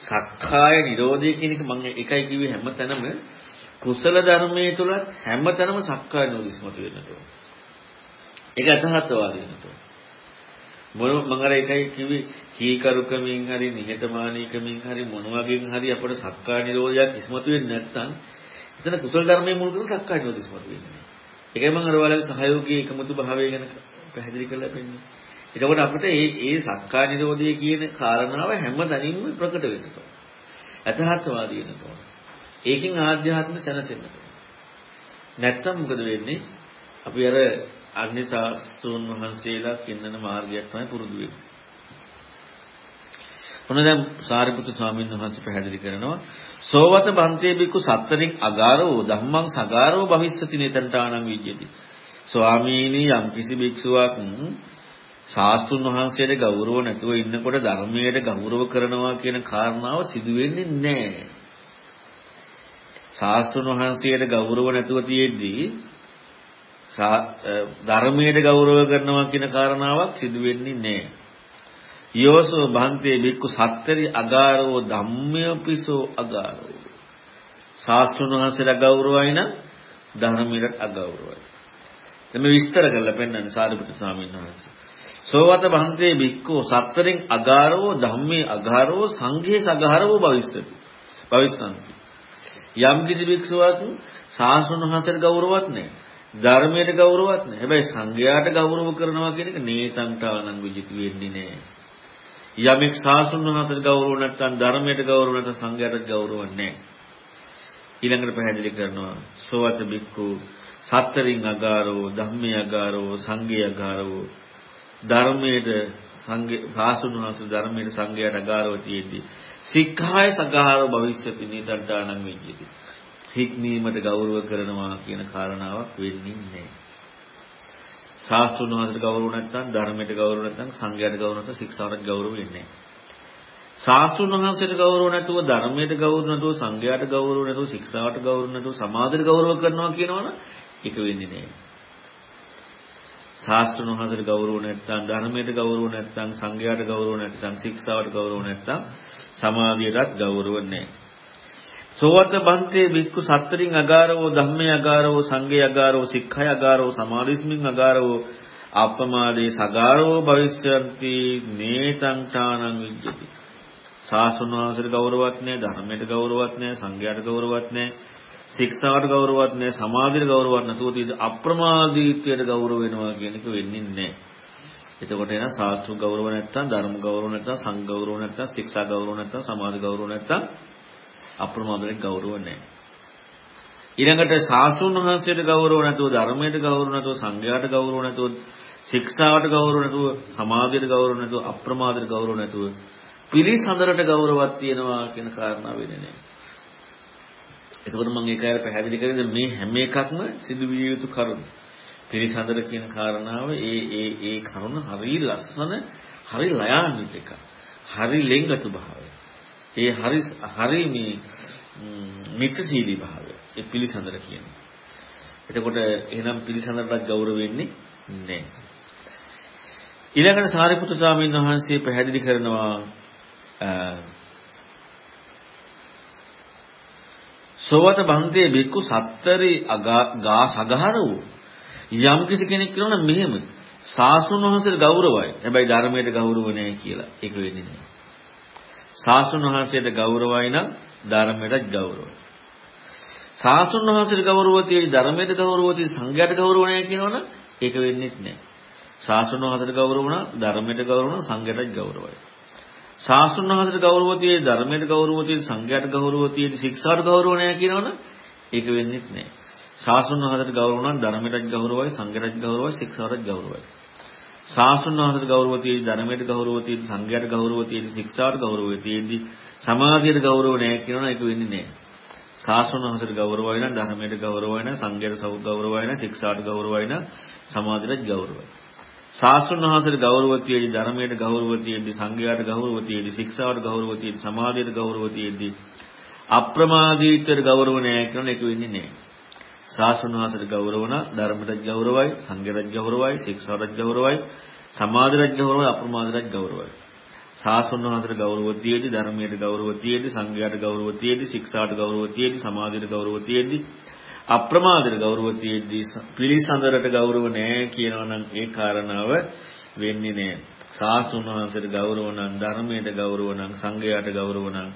Speaker 1: සක්කාය නිරෝධය කියන එක මම එකයි කිව්වේ හැමතැනම කුසල ධර්මයේ තුලත් හැමතැනම සක්කාය නිරෝධය ඉස්මතු වෙන්නට ඕන. ඒක අතහතවාදී වෙන්නට ඕන. මොන මම අර එකයි කිව්වේ කීකරුකමින් හරි නිහතමානීකමින් හරි මොන වගේන් හරි අපට සක්කාය නිරෝධයක් ඉස්මතු වෙන්නේ නැත්නම් එතන කුසල ධර්මයේ මුල් කරගෙන සක්කාය නිරෝධය ඉස්මතු වෙන්නේ. ඒකයි මම අර ඔයාලගේ සහයෝගී එකමුතු භාවය ගැන පැහැදිලි කරලා පෙන්නන්නේ. එතකොට අපිට මේ මේ සක්කාය නිරෝධය කියන කාරණාව හැම තැනින්ම ප්‍රකට වෙනවා. අතහත්වාදී වෙනවා. ඒකෙන් ආධ්‍යාත්ම සැනසෙන්න. නැත්තම් මොකද වෙන්නේ? අපි අර අන්‍ය සාස්ත්‍රුන් වහන්සේලා කින්නන මාර්ගයක් තමයි පුරුදු වෙන්නේ. මොන දැන් සාරිපුත්තු ස්වාමීන් වහන්සේ පැහැදිලි කරනවා සෝවත බන්තේ බිකු සත්තරින් අගාරෝ ධම්මං සගාරෝ භවිස්සති නේතන්තානං විජ්ජති ස්වාමීනි යම් කිසි භික්ෂුවක් ශාස්ත්‍රුන් වහන්සේට ගෞරව නැතුව ඉන්නකොට ධර්මයට ගෞරව කරනවා කියන කාරණාව සිදු වෙන්නේ නැහැ. ශාස්ත්‍රුන් වහන්සේට ගෞරව නැතුව තියෙද්දී ධර්මයට ගෞරව කරනවා කියන කාරණාවක් සිදු වෙන්නේ නැහැ. යෝසෝ භන්තේ බික්කු සත්තරි අගාරෝ ධම්මයපිසෝ අගාරෝ. ශාස්ත්‍රුන් වහන්සේට ගෞරවයි නම් ධර්මයට අගෞරවයි. එමෙ විස්තර කරලා පෙන්වන්නේ සාරිපුත්‍ර ස්වාමීන් වහන්සේ. සෝවත බන්තේ බික්කෝ සත්තරින් අගාරෝ ධම්මේ අගාරෝ සංඝේ සගාරෝ භවිස්සති. භවිස්සන්ති. යම් කිසි භික්ෂුවක් සාසුන් වහන්සේට ගෞරවවත් නැහැ. ධර්මයට ගෞරවවත් නැහැ. හැබැයි සංඝයාට ගෞරව කරනවා කියන එක නේතන්තානං විජිත වෙන්නේ නැහැ. යමෙක් සාසුන් වහන්සේට ගෞරව නැත්නම් ධර්මයට ගෞරව නැත්නම් සංඝයාට ගෞරව නැහැ. ඊළඟට පැහැදිලි කරනවා සෝවත බික්කු සත්තරින් අගාරෝ ධම්මේ අගාරෝ සංඝේ අගාරෝ ධර්මයට සංඝේ සාසුන් වහන්සේ ධර්මයට සංඝයාට අගාරව තියෙද්දී සික්ඛාය සගාරව භවිෂ්‍යති නීතන්තානං විජ්ජති. හික්මීමට ගෞරව කරනවා කියන කාරණාවක් වෙන්නේ නැහැ. ශාස්ත්‍රුන් වහන්සේට ගෞරව නැත්නම් ධර්මයට ගෞරව නැත්නම් සංඝයාට ගෞරව නැත්නම් ශික්ෂාවට ගෞරව වෙන්නේ නැහැ. ශාස්ත්‍රුන් වහන්සේට ගෞරව නැතුව ධර්මයට ගෞරව නැතුව සංඝයාට ගෞරව නැතුව ශික්ෂාවට ගෞරව නැතුව සමාධියට ගෞරව කරනවා කියනවනම් ඒක වෙන්නේ නැහැ. ශාස්ත්‍රණ වහන්සේට ගෞරව නැත්නම් ධර්මයට ගෞරව නැත්නම් සංඝයාට ගෞරව නැත්නම් ශික්ෂාවට ගෞරව නැත්නම් සමාධියටත් ගෞරව නැහැ. සෝවත බන්තේ වික්කු සත්තරින් අගාරවෝ ධම්මේ අගාරවෝ සංඝේ අගාරවෝ සික්ඛය අගාරවෝ සමාධිස්මින් අගාරවෝ අප්පමාදේ සගාරවෝ භවිෂ්‍යන්ති නේතං ඨානං විජ්ජති. ශාස්ත්‍රණ වහන්සේට ගෞරවවත් නැහැ ධර්මයට ගෞරවවත් නැහැ සංඝයාට ගෞරවවත් නැහැ ශික්ෂාවට ගෞරවවත් නැහැ සමාධියට ගෞරවවත් නැතුව තියෙද අප්‍රමාදීත්වයට ගෞරව වෙනවා කියන එක වෙන්නේ නැහැ. එතකොට එන ශාස්ත්‍ර ගෞරව නැත්තම් ධර්ම ගෞරව නැත්තම් සංඝ ගෞරව නැත්තම් ශික්ෂා ගෞරව නැත්තම් සමාධි ගෞරව නැත්තම් අප්‍රමාදයට ගෞරව නැහැ. ඊළඟට ශාස්ත්‍රුන් වහන්සේට ගෞරව නැතුව ධර්මයට ගෞරව නැතුව සංඝයාට ගෞරව නැතුව ශික්ෂාවට ගෞරව නැතුව සමාධියට ගෞරව නැතුව අප්‍රමාදයට ගෞරව නැතුව පිළිසඳරට ගෞරවයක් තියෙනවා කියන කාරණාව වෙන්නේ නැහැ. එතකොට මම ඒක අර පැහැදිලි කරන්නේ මේ හැම එකක්ම සිදු විය යුතු කරුණු. පිරිසඳර කියන කාරණාව ඒ ඒ ඒ කරුණ හරි ලස්සන හරි ලයාන්විත එක. හරි ලෙන්ගතු භාවය. ඒ හරි හරි මේ මිත්‍රශීලී භාවය. ඒ පිළිසඳර කියන්නේ. එතකොට එහෙනම් පිළිසඳරට ගෞරව වෙන්නේ නැහැ. ඊළඟට සාරිපුත්‍ර ස්වාමීන් වහන්සේ පැහැදිලි කරනවා සෝවත බන්තේ බික්කු සත්තරි ගා සගහර වූ යම් කිසි කෙනෙක් කියනවා නම් මෙහෙම සාසුන් වහන්සේට ගෞරවයි. හැබැයි ධර්මයට ගෞරව නැහැ කියලා. ඒක වෙන්නේ නැහැ. සාසුන් වහන්සේට ගෞරවයි නම් ධර්මයට ගෞරවයි. සාසුන් වහන්සේට ගෞරවතියි ධර්මයට ගෞරවතියි සංඝයාට ගෞරව නැහැ කියනවනම් ඒක වෙන්නේ නැහැ. සාසුන් වහන්සේට ගෞරව නම් ධර්මයට ගෞරව නම් සංඝයාට ගෞරවයි. ශාස්ත්‍රණ වහන්සේට ගෞරවතියි ධර්මයට ගෞරවතියි සංඝයාට ගෞරවතියි ශික්ෂාට ගෞරව නැහැ කියනවනම් ඒක වෙන්නේ නැහැ. ශාස්ත්‍රණ වහන්සේට ගෞරව නම් ධර්මයට ගෞරවයි සංඝයාට ගෞරවයි ශික්ෂාවට ගෞරවයි. ශාස්ත්‍රණ වහන්සේට ගෞරවතියි ධර්මයට ගෞරවතියි සංඝයාට ගෞරවතියි ශික්ෂාවට ගෞරවතියි සමාධියට ගෞරව නැහැ කියනවනම් ඒක වෙන්නේ නැහැ. ශාස්ත්‍රණ වහන්සේට ගෞරවයි නම් ධර්මයට ගෞරවයි නම් සංඝයාට සෞ ගෞරවයි නම් ශික්ෂාට ගෞරවයි නම් සමාධියට ගෞරවයි. ශාස්ත්‍රඥ වහන්සේට ගෞරවතියෙදි ධර්මයට ගෞරවතියෙදි සංඝයාට ගෞරවතියෙදි ශික්ෂාවට ගෞරවතියෙදි සමාධියට ගෞරවතියෙදි අප්‍රමාදීත්වයට ගෞරව නැහැ කියන එක වෙන්නේ නැහැ. ශාසන වහන්සේට ගෞරව නම් ධර්මයට ගෞරවයි, සංඝයට ගෞරවයි, ශික්ෂාවට ගෞරවයි, සමාධියට ගෞරවයි, අප්‍රමාදයට ගෞරවයි. ශාසන වහන්සේට ගෞරව තියෙදි, ධර්මයට ගෞරව තියෙදි, සංඝයට ගෞරව තියෙදි, ශික්ෂාට ගෞරව තියෙදි, සමාධියට ගෞරව තියෙදි, අප්‍රමාදයට ගෞරව තියෙදි, පිළිසඳරට ගෞරව නැහැ කියනවා නම් ඒ කාරණාව වෙන්නේ නැහැ. ශාස්ත්‍රුන් වහන්සේට ගෞරව නම් ධර්මයට ගෞරව නම් සංඝයාට ගෞරව නම්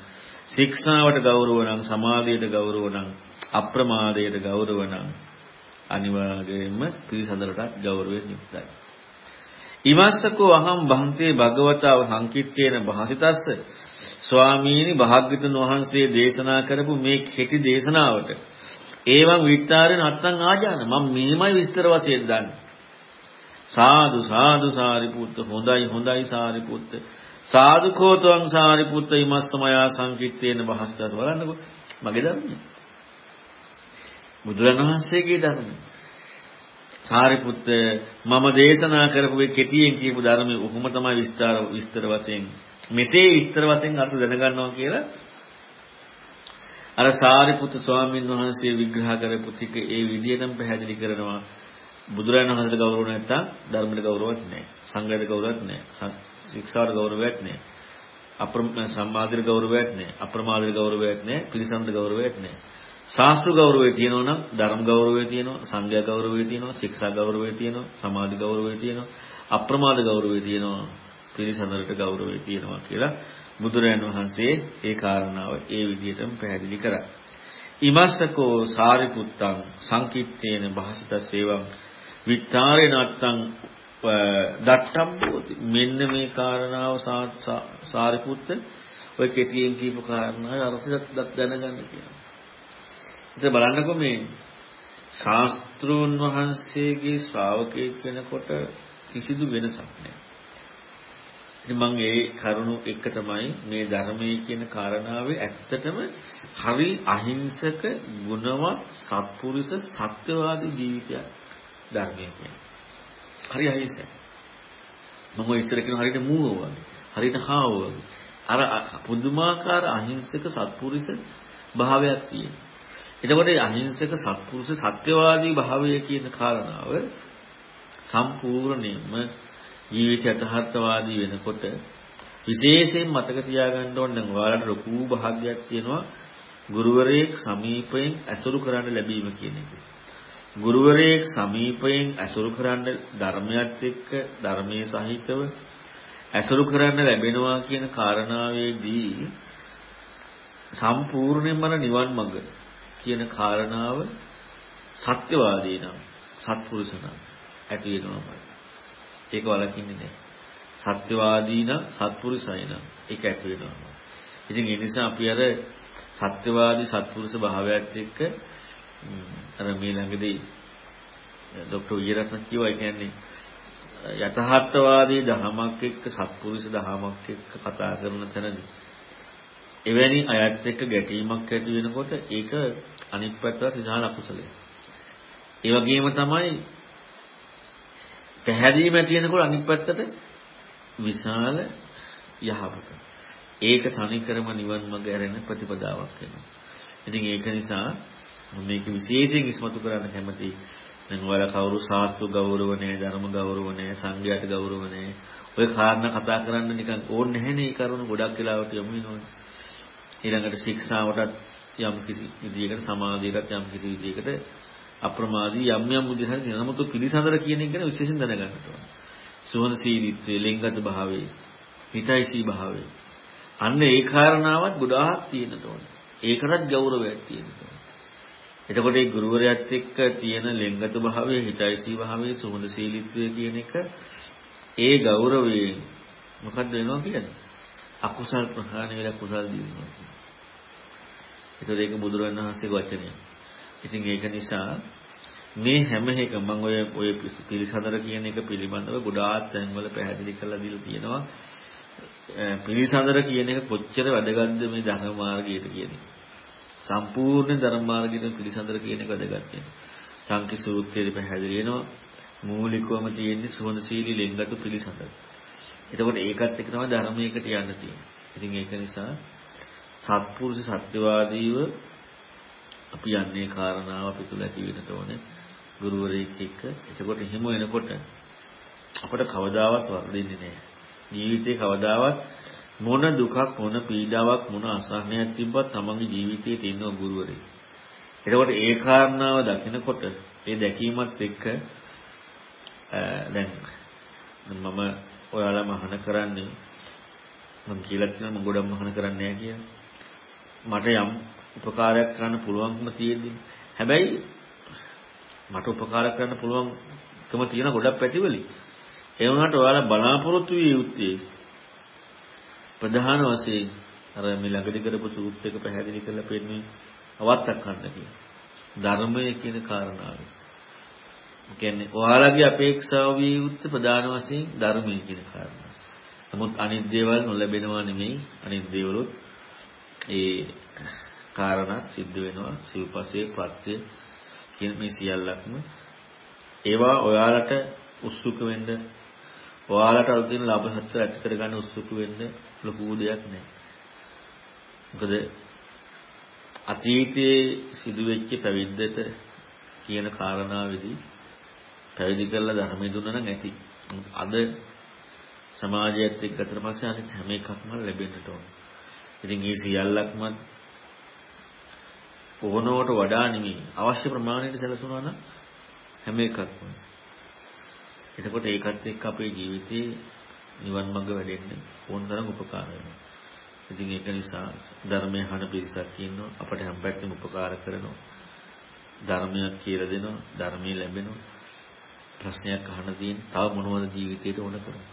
Speaker 1: ශික්ෂාවට ගෞරව නම් සමාධියට ගෞරව නම් අප්‍රමාදයට ගෞරව නම් අනිවාර්යයෙන්ම පිරිසඳරට ගෞරවයෙන් යුක්තයි. ඉමස්සකෝ අහම් බන්තේ භගවතාව සංකිට්ඨේන භාසිතස්ස. ස්වාමීනි භාග්‍යතුන් වහන්සේ දේශනා කරපු මේ කෙටි දේශනාවට ඒවන් විස්තරෙන් අත්තං ආජාන. මම මේමයි විස්තර වශයෙන් දන්නේ. සාදු සාදු සාරිපුත්ත. හොඳයි හොඳයි සාරිපුත්ත. සාදුකෝතං සාරිපුත්ත ඉමස්සමයා සංකිට්ඨේන බහස්තස් බලන්නකො. මගේ ධර්මය. බුදුරණවහන්සේගේ ධර්මය? සාරිපුත්ත මම දේශනා කරපු මේ කෙටියෙන් කියපු ධර්මයේ උහුම තමයි විස්තර විස්තර වශයෙන් මෙසේ විස්තර වශයෙන් අර්ථ දැනගන්නවා කියලා. අර සාරිපුත්ත ස්වාමීන් වහන්සේ විග්‍රහ කරපු ටික ඒ විදිහටම පැහැදිලි කරනවා. බුදුරජාණන් වහන්සේට ගෞරව නැත්තම් ධර්මයට ගෞරවයක් නැහැ. සංඝයට ගෞරවයක් නැහැ. ශික්ෂාවට ගෞරවයක් නැහැ. අප්‍රම සම්මාදිර ගෞරවයක් නැහැ. අප්‍රමාදිර ගෞරවයක් නැහැ. පිරිසන්ද ගෞරවයක් නැහැ. ශාස්ත්‍ර ගෞරවය තියෙනවා නම් ධර්ම ගෞරවය තියෙනවා, සංඝයා ගෞරවය තියෙනවා, ශික්ෂා ගෞරවය තියෙනවා, සමාධි ගෞරවය තියෙනවා, අප්‍රමාද ගෞරවය තියෙනවා, පිරිසඳරට ගෞරවය තියෙනවා කියලා බුදුරජාණන් වහන්සේ ඒ කාරණාව ඒ විදිහටම පැහැදිලි කරා. ඉමස්සකෝ සාරිපුත්තං සංකිට්ඨේන භාසිත සේවං විත්තාරේ නැත්තම් දට්ටම්බෝති මෙන්න මේ කාරණාව සාරිපුත්ත ඔය කෙටියෙන් කියපු කාරණාව අරසට දැනගන්න කියනවා. ඉතින් බලන්නකෝ මේ ශාස්ත්‍රූන් වහන්සේගේ ශ්‍රාවකයෙක් වෙනකොට කිසිදු වෙනසක් නැහැ. ඉතින් මම ඒ කරුණු එක තමයි මේ ධර්මයේ කියන කාරණාවේ ඇත්තටම හරි අහිංසක ගුණවත් සත්පුරුෂ සත්‍යවාදී ජීවිතයක් ධර්මය කියන්නේ. හරි අහිංසක. මම ඉස්සර කියන හරියට මූව වගේ. හරියට හාව වගේ. අර පුදුමාකාර අහිංසක සත්පුරුෂ භාවයක් තියෙනවා. එතකොට අහිංසක සත්පුරුෂ සත්‍යවාදී භාවය කියන කාරණාව සම්පූර්ණයෙන්ම ජීවිත යථාර්ථවාදී වෙනකොට විශේෂයෙන් මතක තියාගන්න ඕන නම් ඔයාලට ලොකු භාග්යක් තියෙනවා ගුරුවරයෙක් සමීපයෙන් ඇසුරු කරන්න ලැබීම කියන එක. ගුරුවරයෙක් සමීපයෙන් ඇසුරු කරන්න ධර්මයත් එක්ක ධර්මයේ සහිතව ඇසුරු කරන්න ලැබෙනවා කියන කාරණාවේදී සම්පූර්ණයෙන්ම නිවන් මඟ කියන කාරණාව සත්‍යවාදී නම් සත්පුරුෂ නම් ඇති වෙනවමයි. ඒක වලකින්නේ නැහැ. සත්‍යවාදී නම් සත්පුරුෂය නම් ඒක ඇති වෙනවමයි. ඉතින් ඒ නිසා අපි අර සත්‍යවාදී සත්පුරුෂ භාවයත් එක්ක අර මේ ළඟදී ડોક્ટર විජයරත්න කිව්වා ඒ කියන්නේ යථාර්ථවාදී දහමක් එක්ක සත්පුරුෂ දහමක් එක්ක කතා කරන තැනදී එවැනි අයත් එක්ක ගැටීමක් ඇති වෙනකොට ඒක අනිත් පැත්තට විශාල අකුසලයක්. ඒ වගේම තමයි පැහැදීම ඇති වෙනකොට අනිත් පැත්තට විශාල යහපත. ඒක තනිකරම නිවන් මඟ ඇරෙන ප්‍රතිපදාවක් වෙනවා. ඉතින් ඒක නිසා මේක විශේෂයෙන් ඉස්මතු කරන්න කැමති. දැන් ඔයාලා කවුරු ශාස්ත්‍ර ගෞරව නැහැ ධර්ම ගෞරව නැහැ සංඝයාට ගෞරව නැහැ. ඔය කාරණා කතා කරන්න නිකන් ඕනේ නැහැනේ ඒ කරුණු ගොඩක් වෙලාවට යමු වෙනවනේ. ඊළඟට ශික්ෂාවටත් යම් කිසි විදියකට සමාධියකට යම් කිසි විදියකට අප්‍රමාදී යම් යම් විදිහට තියෙනවා. නමුත් පිළිසඳර කියන එක ගැන විශේෂයෙන් දැනගන්න ඕනේ. සුවඳ සීලිත්වයේ ලෙන්ගත භාවයේ හිතයිසී භාවයේ. අන්න ඒ කාරණාවත් ගොඩාක් තියෙන්න ඕනේ. ඒකටත් ගෞරවයක් තියෙන්න ඕනේ. එතකොට ඒ ගුරුවරයාත් එක්ක තියෙන ලෙන්ගත භාවය, හිතයිසී භාවය, සුහුදශීලීත්වය කියන එක ඒ ගෞරවයෙන් මොකක්ද වෙනවා කියන්නේ? අකුසල් ප්‍රහාණය වෙලා කුසල් දිනනවා. ඒතර ඒක බුදුරණවහන්සේගේ වචනය. ඉතින් ඒක නිසා මේ හැම එකම මම ඔය ඔය පිළිසඳර කියන එක පිළිබඳව ගොඩාක් තැන්වල පැහැදිලි කරලා දීලා තියෙනවා. පිළිසඳර කියන එක කොච්චර වැදගත්ද මේ ධර්ම මාර්ගයට කියන එක. සම්පූර්ණ ධර්ම මාර්ගයෙන් පිළිසඳර කියන එක වැදගත් වෙනවා. සංකි සූත්‍රයේ පැහැදිලි වෙනවා මූලිකවම තියෙන්නේ සුවඳ සීලී ලෙන්ගතු පිළිසඳර. එතකොට ඒකත් එක්ක තමයි ධර්මයකට යන්න තියෙන්නේ. ඉතින් ඒක නිසා සත්පුරුෂ සත්‍යවාදීව අපි යන්නේ කාරණාව අපි තුල ඇති වෙන්නට ඕනේ ගුරුවරයෙක් එක්ක. එතකොට එහෙම වෙනකොට අපට කවදාවත් වර්ධින්නේ නැහැ. ජීවිතේ කවදාවත් මොන දුකක් මොන පීඩාවක් මොන අසහනයක් තිබ්බත් තමන්ගේ ජීවිතයේ තියෙන ගුරුවරයෙක්. එතකොට ඒ කාරණාව දකිනකොට ඒ දැකීමත් එක්ක දැන් මම ඔයාලා මහාන කරන්නේ මම කියලා තියෙනවා මම ගොඩක් මහාන කරන්නේ නැහැ කියලා. මට යම් උපකාරයක් කරන්න පුළුවන්කම තියෙද්දි හැබැයි මට උපකාර කරන්න පුළුවන්කම තියෙන ගොඩක් පැතිවලින් ඒ වුණාට ඔයාලා බලාපොරොත්තු විය යුත්තේ ප්‍රධාන වශයෙන් අර මේ ළඟදී කරපු සූත් එක පැහැදිලි කරලා පෙන්නන්නේ අවත්තක් ගන්න කියන ධර්මය කියන කාරණාව. කියන්නේ ඔයාලගේ අපේක්ෂාව විය යුත්තේ ප්‍රධාන වශයෙන් ධර්මය කියන කාරණාව. නමුත් අනිත් දේවල් නොලැබෙනවා නෙමෙයි අනිත් දේවලුත් ඒ කාරණා සිද්ධ වෙනවා සිව්පසේ පත්‍ය කියන මේ සියල්ලක්ම ඒවා ඔයාලට උත්සුක වෙන්න ඔයාලට අලුතින් ලාභ සත්‍ය ඇති කරගන්න උත්සුක වෙන්න ලොකු දෙයක් නෑ. මොකද අතීතයේ සිදුවෙච්ච පැවිද්දට කියන කාරණාවේදී පැවිදි කරලා ධර්මය දුන්නා නම් ඇති. අද සමාජයත් එක්ක ගතට පස්සේ අනිත් හැම එකක්ම ලැබෙන්නට ඕන. ඉතින් මේ සියල්ලක්ම ඕනවට වඩා නෙමෙයි අවශ්‍ය ප්‍රමාණයට සැලසුණා නම් හැම එකක්ම. එතකොට ඒකත් එක්ක අපේ ජීවිතේ නිවන් මඟ වැඩෙන්න ඕන තරම් උපකාර වෙනවා. ඉතින් ඒක නිසා ධර්මය අහන පිරිසක් ඉන්නවා අපට හැම පැත්තෙම උපකාර කරනවා. ධර්මයක් කියලා දෙනවා ධර්මයේ ලැබෙනවා. ප්‍රශ්නයක් අහන්න තියෙන තව මොනවද ජීවිතේට ඕන කරන්නේ?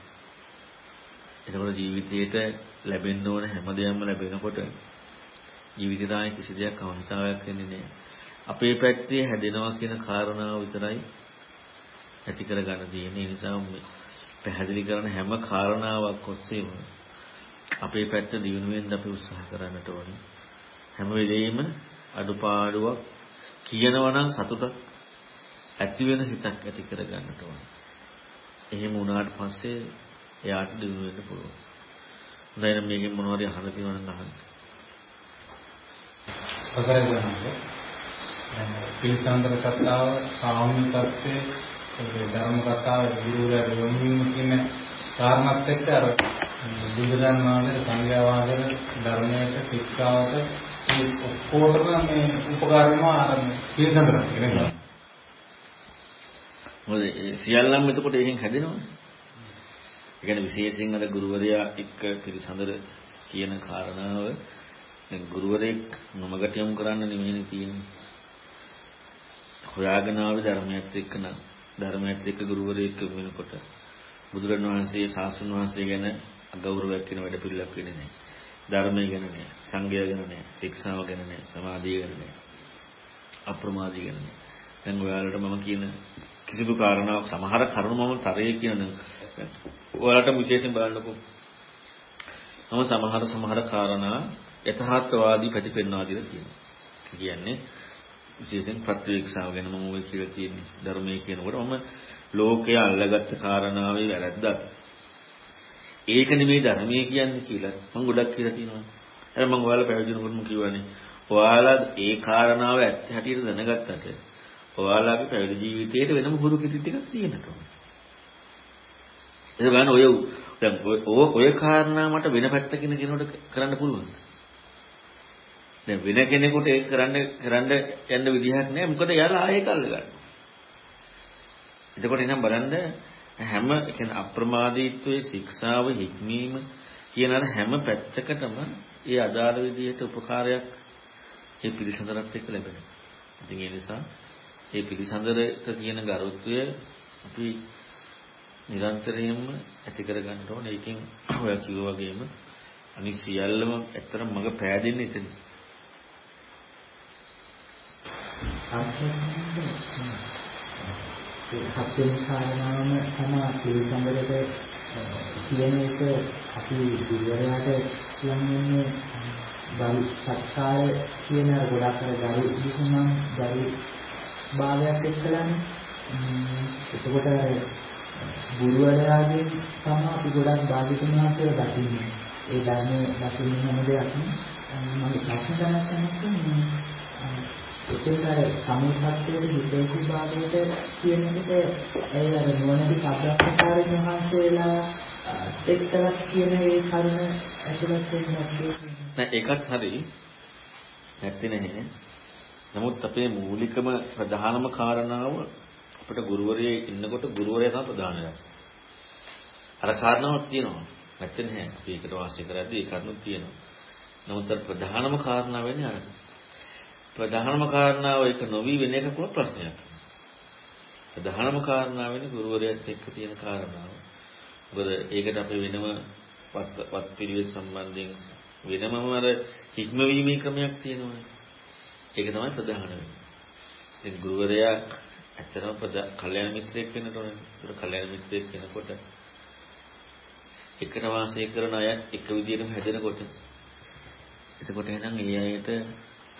Speaker 1: එතකොට ජීවිතේට ලැබෙන්න ඕන හැම දෙයක්ම ලැබෙනකොට ජීවිතය කිසි දෙයක් අවස්ථාවක් වෙන්නේ නැහැ. අපේ පැත්තේ හැදෙනවා කියන කාරණාව විතරයි ඇති කර ගන්න තියෙන්නේ. ඒ නිසා පැහැදිලි කරන හැම කාරණාවක් ඔස්සේම අපේ පැත්ත දියුණු වෙන්න අපි උත්සාහ කරන්නට ඕනේ. හැම වෙලෙම අඩුපාඩුවක් කියනවා නම් සතුටක් ඇති වෙන හිතක් ඇති කර ගන්නට ඕනේ. එහෙම වුණාට පස්සේ එයාට දිනු වෙන්න පුළුවන්. හොඳයි නම් මේකෙන් මොනවද අහන්න තියෙනවද නම් අහන්න.
Speaker 2: සතරේ ගන්නකොට පිළිසඳර කතාව සාමූහික තත්ත්වයේ ඒ ධර්ම කතාව විරුද්ධ යොමු වීම කියන කාරණාත් එක්ක අර බුදුදහම වහන්සේ සංඝයා වහන්සේ ධර්මයට ශික්ෂාවට ඔක්කොටම මේ උපකාර වෙනවා අර පිළිසඳර කියන්නේ.
Speaker 1: මොකද සියල්ලම එතකොට එහෙන් හැදෙනවනේ. ඒ කියන්නේ විශේෂයෙන් අර ගුරුවරයා එක්ක පිළිසඳර කියන කාරණාව දැන් ගුරුවරයෙක් නොමගට යොමු කරන්න නෙමෙයි තියෙන්නේ. හොයාගෙන ආවේ ධර්මයත් එක්ක නම් ධර්මයත් එක්ක ගුරුවරයෙක් වෙනකොට බුදුරණවහන්සේ ශාස්ත්‍රඥ වහන්සේ ගැන අගෞරවයක් වෙන වැඩ පිළිලක් වෙන්නේ නැහැ. ධර්මය ගැන නෑ, සංගය ගැන නෑ, ශික්ෂාව ගැන නෑ, සමාධිය ගැන නෑ, අප්‍රමාදී ගැන නෑ. දැන් ඔයාලට මම කියන කිසිදු කාරණාවක් සමහර කරුණු මම තරයේ කියන ඔයාලට විශේෂයෙන් බලන්නකෝ. මම සමහර සමහර කාරණා යථාර්ථවාදී ප්‍රතිපෙන්වා දීලා තියෙනවා. කියන්නේ විශේෂයෙන් ප්‍රත්‍යක්ෂාව ගැන මම ඔය කියලා තියෙන්නේ ධර්මයේ කියනකොට මම ලෝකයේ අල්ලගත්ත කාරණාවේ වැරද්දක්. ඒක නෙමෙයි ධර්මයේ කියන්නේ කියලා මම ගොඩක් කියලා තියෙනවා. හැබැයි මම ඔයාලා පැවිදිනකොටම කිව්වනේ ඔයාලා ඒ කාරණාව ඇත්ත හැටියට දැනගත්තට ඔයාලාගේ පැවිදි ජීවිතේට වෙනම හුරු කිටි ටිකක් තියෙනවා. ඒක ගන්න ඔය දැන් ඔය කාරණා මට වෙන පැත්තකින් කෙනෙකුට කරන්න පුළුවන්. දැන් වෙන කෙනෙකුට ඒක කරන්න කරන්න යන්න විදිහක් නැහැ. මොකද යාලා ආයෙ කල්ල ගන්න. එතකොට එනම් බලන්න හැම කියන්නේ අප්‍රමාදීත්වයේ ශික්ෂාව හික්මීම කියන හැම පැත්තකටම ඒ අදාළ විදිහට උපකාරයක් ඒ පිළිසඳරත් එක්ක ලැබෙනවා. ඉතින් ඒ නිසා ඒ පිළිසඳරට තියෙන ගරුත්වය අපි නිරන්තරයෙන්ම ඇති කර ගන්න ඕනේ. ඒකෙන් ඔය කිව්වා වගේම අනිත් සියල්ලම ඇත්තටම මග පෑදෙන්නේ එතන.
Speaker 3: හත්වෙනි කාරණාවම තමයි පිළිසඳරට කියන එක අපි දුර්වලයාට කියන්නේ බල සත්කාර කියන ගොඩක් අර ගරු විසුණම් ගරු භාවයක් එක්කලානේ එතකොට ගුරුවරයාගේ තමයි අපි ගොඩක් භාග්‍යතුන් වහන්සේ දකින්නේ ඒ ධර්මයේ දකින්න හැම දෙයක්ම මම ප්‍රශ්න කරන්න ඒකේ අර සමුපත්තේ විශේෂ භාගයට කියන එකට ඒ අර නුවණදී අභ්‍යක්ෂකාරී මහන්සියලා එක්කලක් කියන ඒ කර්ම ඇතුළත් වෙන්නේ
Speaker 1: නෑ ඒකත් හරි. නැත්ති නැහැ නමුත් අපේ මූලිකම ප්‍රධානම කාරණාව අපිට ගුරුවරයෙක් ඉන්නකොට ගුරුවරයා තමයි ප්‍රධානයි අර කාරණාවක් තියෙනවා. නැත්නම් නැහැ අපි ඒකට වාසය කරද්දී ඒ කරුණු තියෙනවා. නමුත් ප්‍රධානම කාරණාව වෙන්නේ අර ප්‍රධානම කාරණාව ඒක නොවි වෙන එක කොහොම ප්‍රශ්නයක්. ප්‍රධානම කාරණාව වෙන්නේ ගුරුවරයාත් එක්ක තියෙන කාරණාව. මොකද ඒකට අපි වෙනම වත් පිළිවෙත් සම්බන්ධයෙන් වෙනමම අර හික්මවීමේ ක්‍රමයක් තියෙනවා. ඒක තමයි ප්‍රධාන වෙන්නේ. ඉතින් ගුරුවරයා ඇත්තටම කල්යාණ මිත්‍රයෙක් වෙන්න ඕනේ. ඒක කල්යාණ මිත්‍රයෙක් වෙනකොට එකට වාසය කරන අය එක විදිහටම හැදෙනකොට එතකොට එහෙනම් ඒ අයට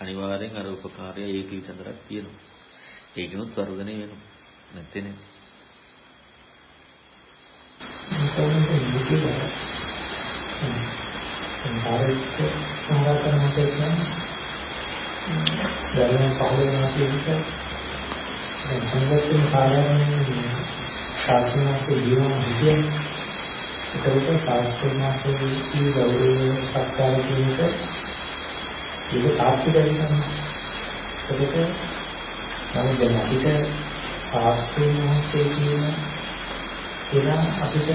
Speaker 1: අනිවාර්යෙන් අර උපකාරය ඒ පිළිසඳරක් තියෙනවා. ඒකිනුත් වර්ධනය වෙනවා. නැත්තේ
Speaker 3: සාරික සංගතන මතය කියන්නේ ධර්ම පහළ වෙනවා කියන එක සංගතන කාර්යයෙන් ශාස්ත්‍රනාස්සේ ජීවන හිතිය ඒකට ශාස්ත්‍රනාස්සේ ගෞරව සත්කාර කියන එක ඒක තාක්ෂික වෙනවා. ඒකට නමුත් දැන් අපිට ශාස්ත්‍රීය මහත්ය කියන එනම් අපිට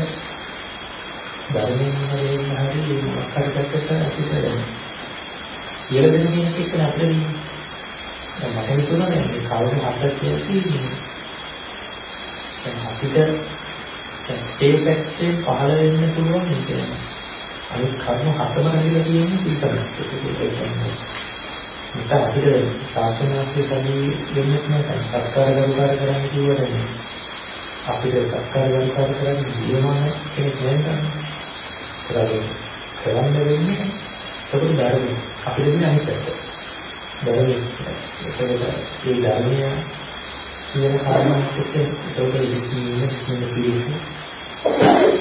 Speaker 3: ධර්මයෙන් හරියට හරි මොකක්ද අපිට කියලා දෙන කෙනෙක් එක්ක අපිට දැන් මට හිතුණා දැන් මේ කවුරු හතක් කියන්නේ දැන් අපිට ඒ පැත්තේ පහළ වෙන්න පුළුවන් කියන්නේ අනිත් කර්ම හතම නැතිලා තියෙන්නේ විතරයි. ඒක කියන්නේ. නිසා අපිට ශාස්ත්‍රඥාන්සේ සමී දෙන්නේ නැහැ. සත්කාර ගරුකාර කරන්න කිව්වට අපිට සත්කාර ගරුකාර කරන්න නියමන කෙනෙක් නැහැ. ඒකයි කරන්න වෙන්නේ ඒක ධර්ම. අපිට දෙන්නේ අනිත් පැත්ත. ධර්මයේ ඒකද මේ ධර්මය කියන කාරණාත් එක්ක ඒකට ඉන්නේ කියන පිළිසු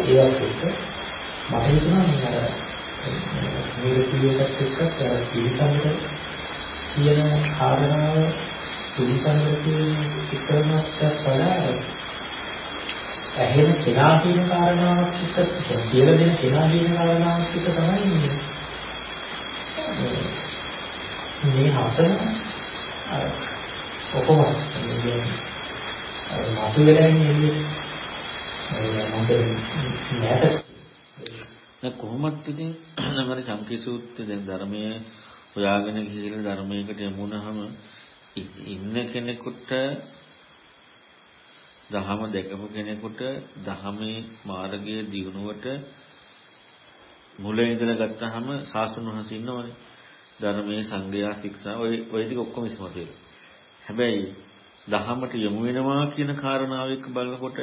Speaker 3: ඒවත් එක්ක මට හිතුණා මේ අර මේ පිළිවෙලත් එක්ක අර පිළිසඳර කියන කාරණාව පිළිසඳර කියන එකමත් වඩා ඇහෙන කෙනා කියන කාරණාවක් එක්ක කියලා දෙන කෙනා කියන කාරණාවක් එක්ක තමයි මේ හතර අර ඔකම අර මතුවෙලා ඉන්නේ. මම නැට
Speaker 1: දැන් කොහොමත් ඉතින් නමර චම්කී සූත්‍රය දැන් ධර්මයේ හොයාගෙන ගිහිල්ලා ධර්මයකට යමුනහම ඉන්න කෙනෙකුට දහම දැකපු කෙනෙකුට දහමේ මාර්ගයේ දියුණුවට මුල ඉඳලා ගත්තාම සාස්ත්‍රණ වහන්සේ ඉන්නවනේ. ධර්මයේ සංගයා ශික්ෂා ඔය ඔය ටික ඔක්කොම ඉස්මතු වෙනවා හැබැයි දහමට යොමු වෙනවා කියන කාරණාව එක්ක බලනකොට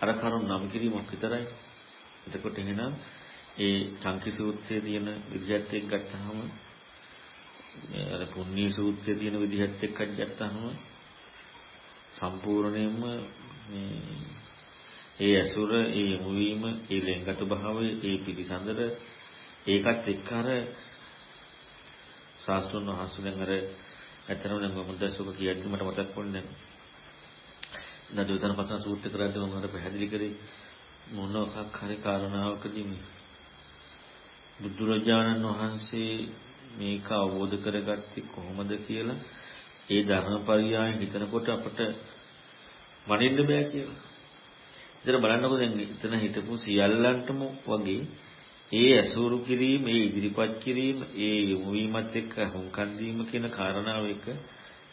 Speaker 1: අර කරුණ නම් කිරීමක් විතරයි. එතකොට එහෙනම් ඒ චංකි සූත්‍රයේ තියෙන විදිහත් එක්ක ගත්තාම අර පුණ්‍ය සූත්‍රයේ තියෙන විදිහත් එක්ක ගත්තාම සම්පූර්ණයෙන්ම මේ ඒ අසුර ඒ යොමු වීම ඒ ලෙන්ගත භාවය ඒ පිළිසඳර ඒකත් එක්ක අර ශාස්ත්‍රණ වහන්සේ දැන් අර ඇත්තටම දැන් මොකද සුඛ කියන්නේ මට මතක් වුණේ නැහැ. නදුතන පසන සූත්‍ර කරද්දී මම අර පැහැදිලි කරේ මොනවාක් හරි කාරණාවකදී මේ බුදුරජාණන් වහන්සේ මේක අවබෝධ කරගත්තේ කොහොමද කියලා ඒ ධර්මපරියාය හිතනකොට අපට මනින්න බෑ කියලා. ඉතින් බලන්නකෝ දැන් එතන හිටපු සියල්ලන්ටම වගේ ඒ ඇසුරු කිරීම, ඒ ඉදිරිපත් කිරීම, ඒ යොමු වීමත් එක්ක හුම්කන් දීම කියන කාරණාව එක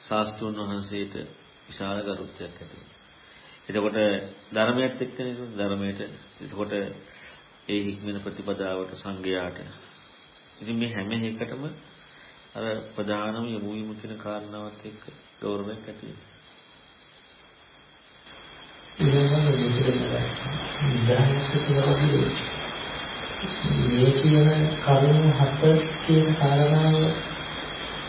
Speaker 1: ශාස්ත්‍රුන් වහන්සේට විශාල ගරුත්වයක් ඇති වෙනවා. එතකොට ධර්මයේත් එක්කනේ ධර්මයට. එතකොට ඒ හික්මන ප්‍රතිපදාවට සංගයාට. ඉතින් මේ හැම එකටම අර ප්‍රධානම යොමු වීම කියන කාරණාවත් එක්ක ගෞරවයක් ඇති
Speaker 3: මේ කියන කරුණු හත කියන කාරණාව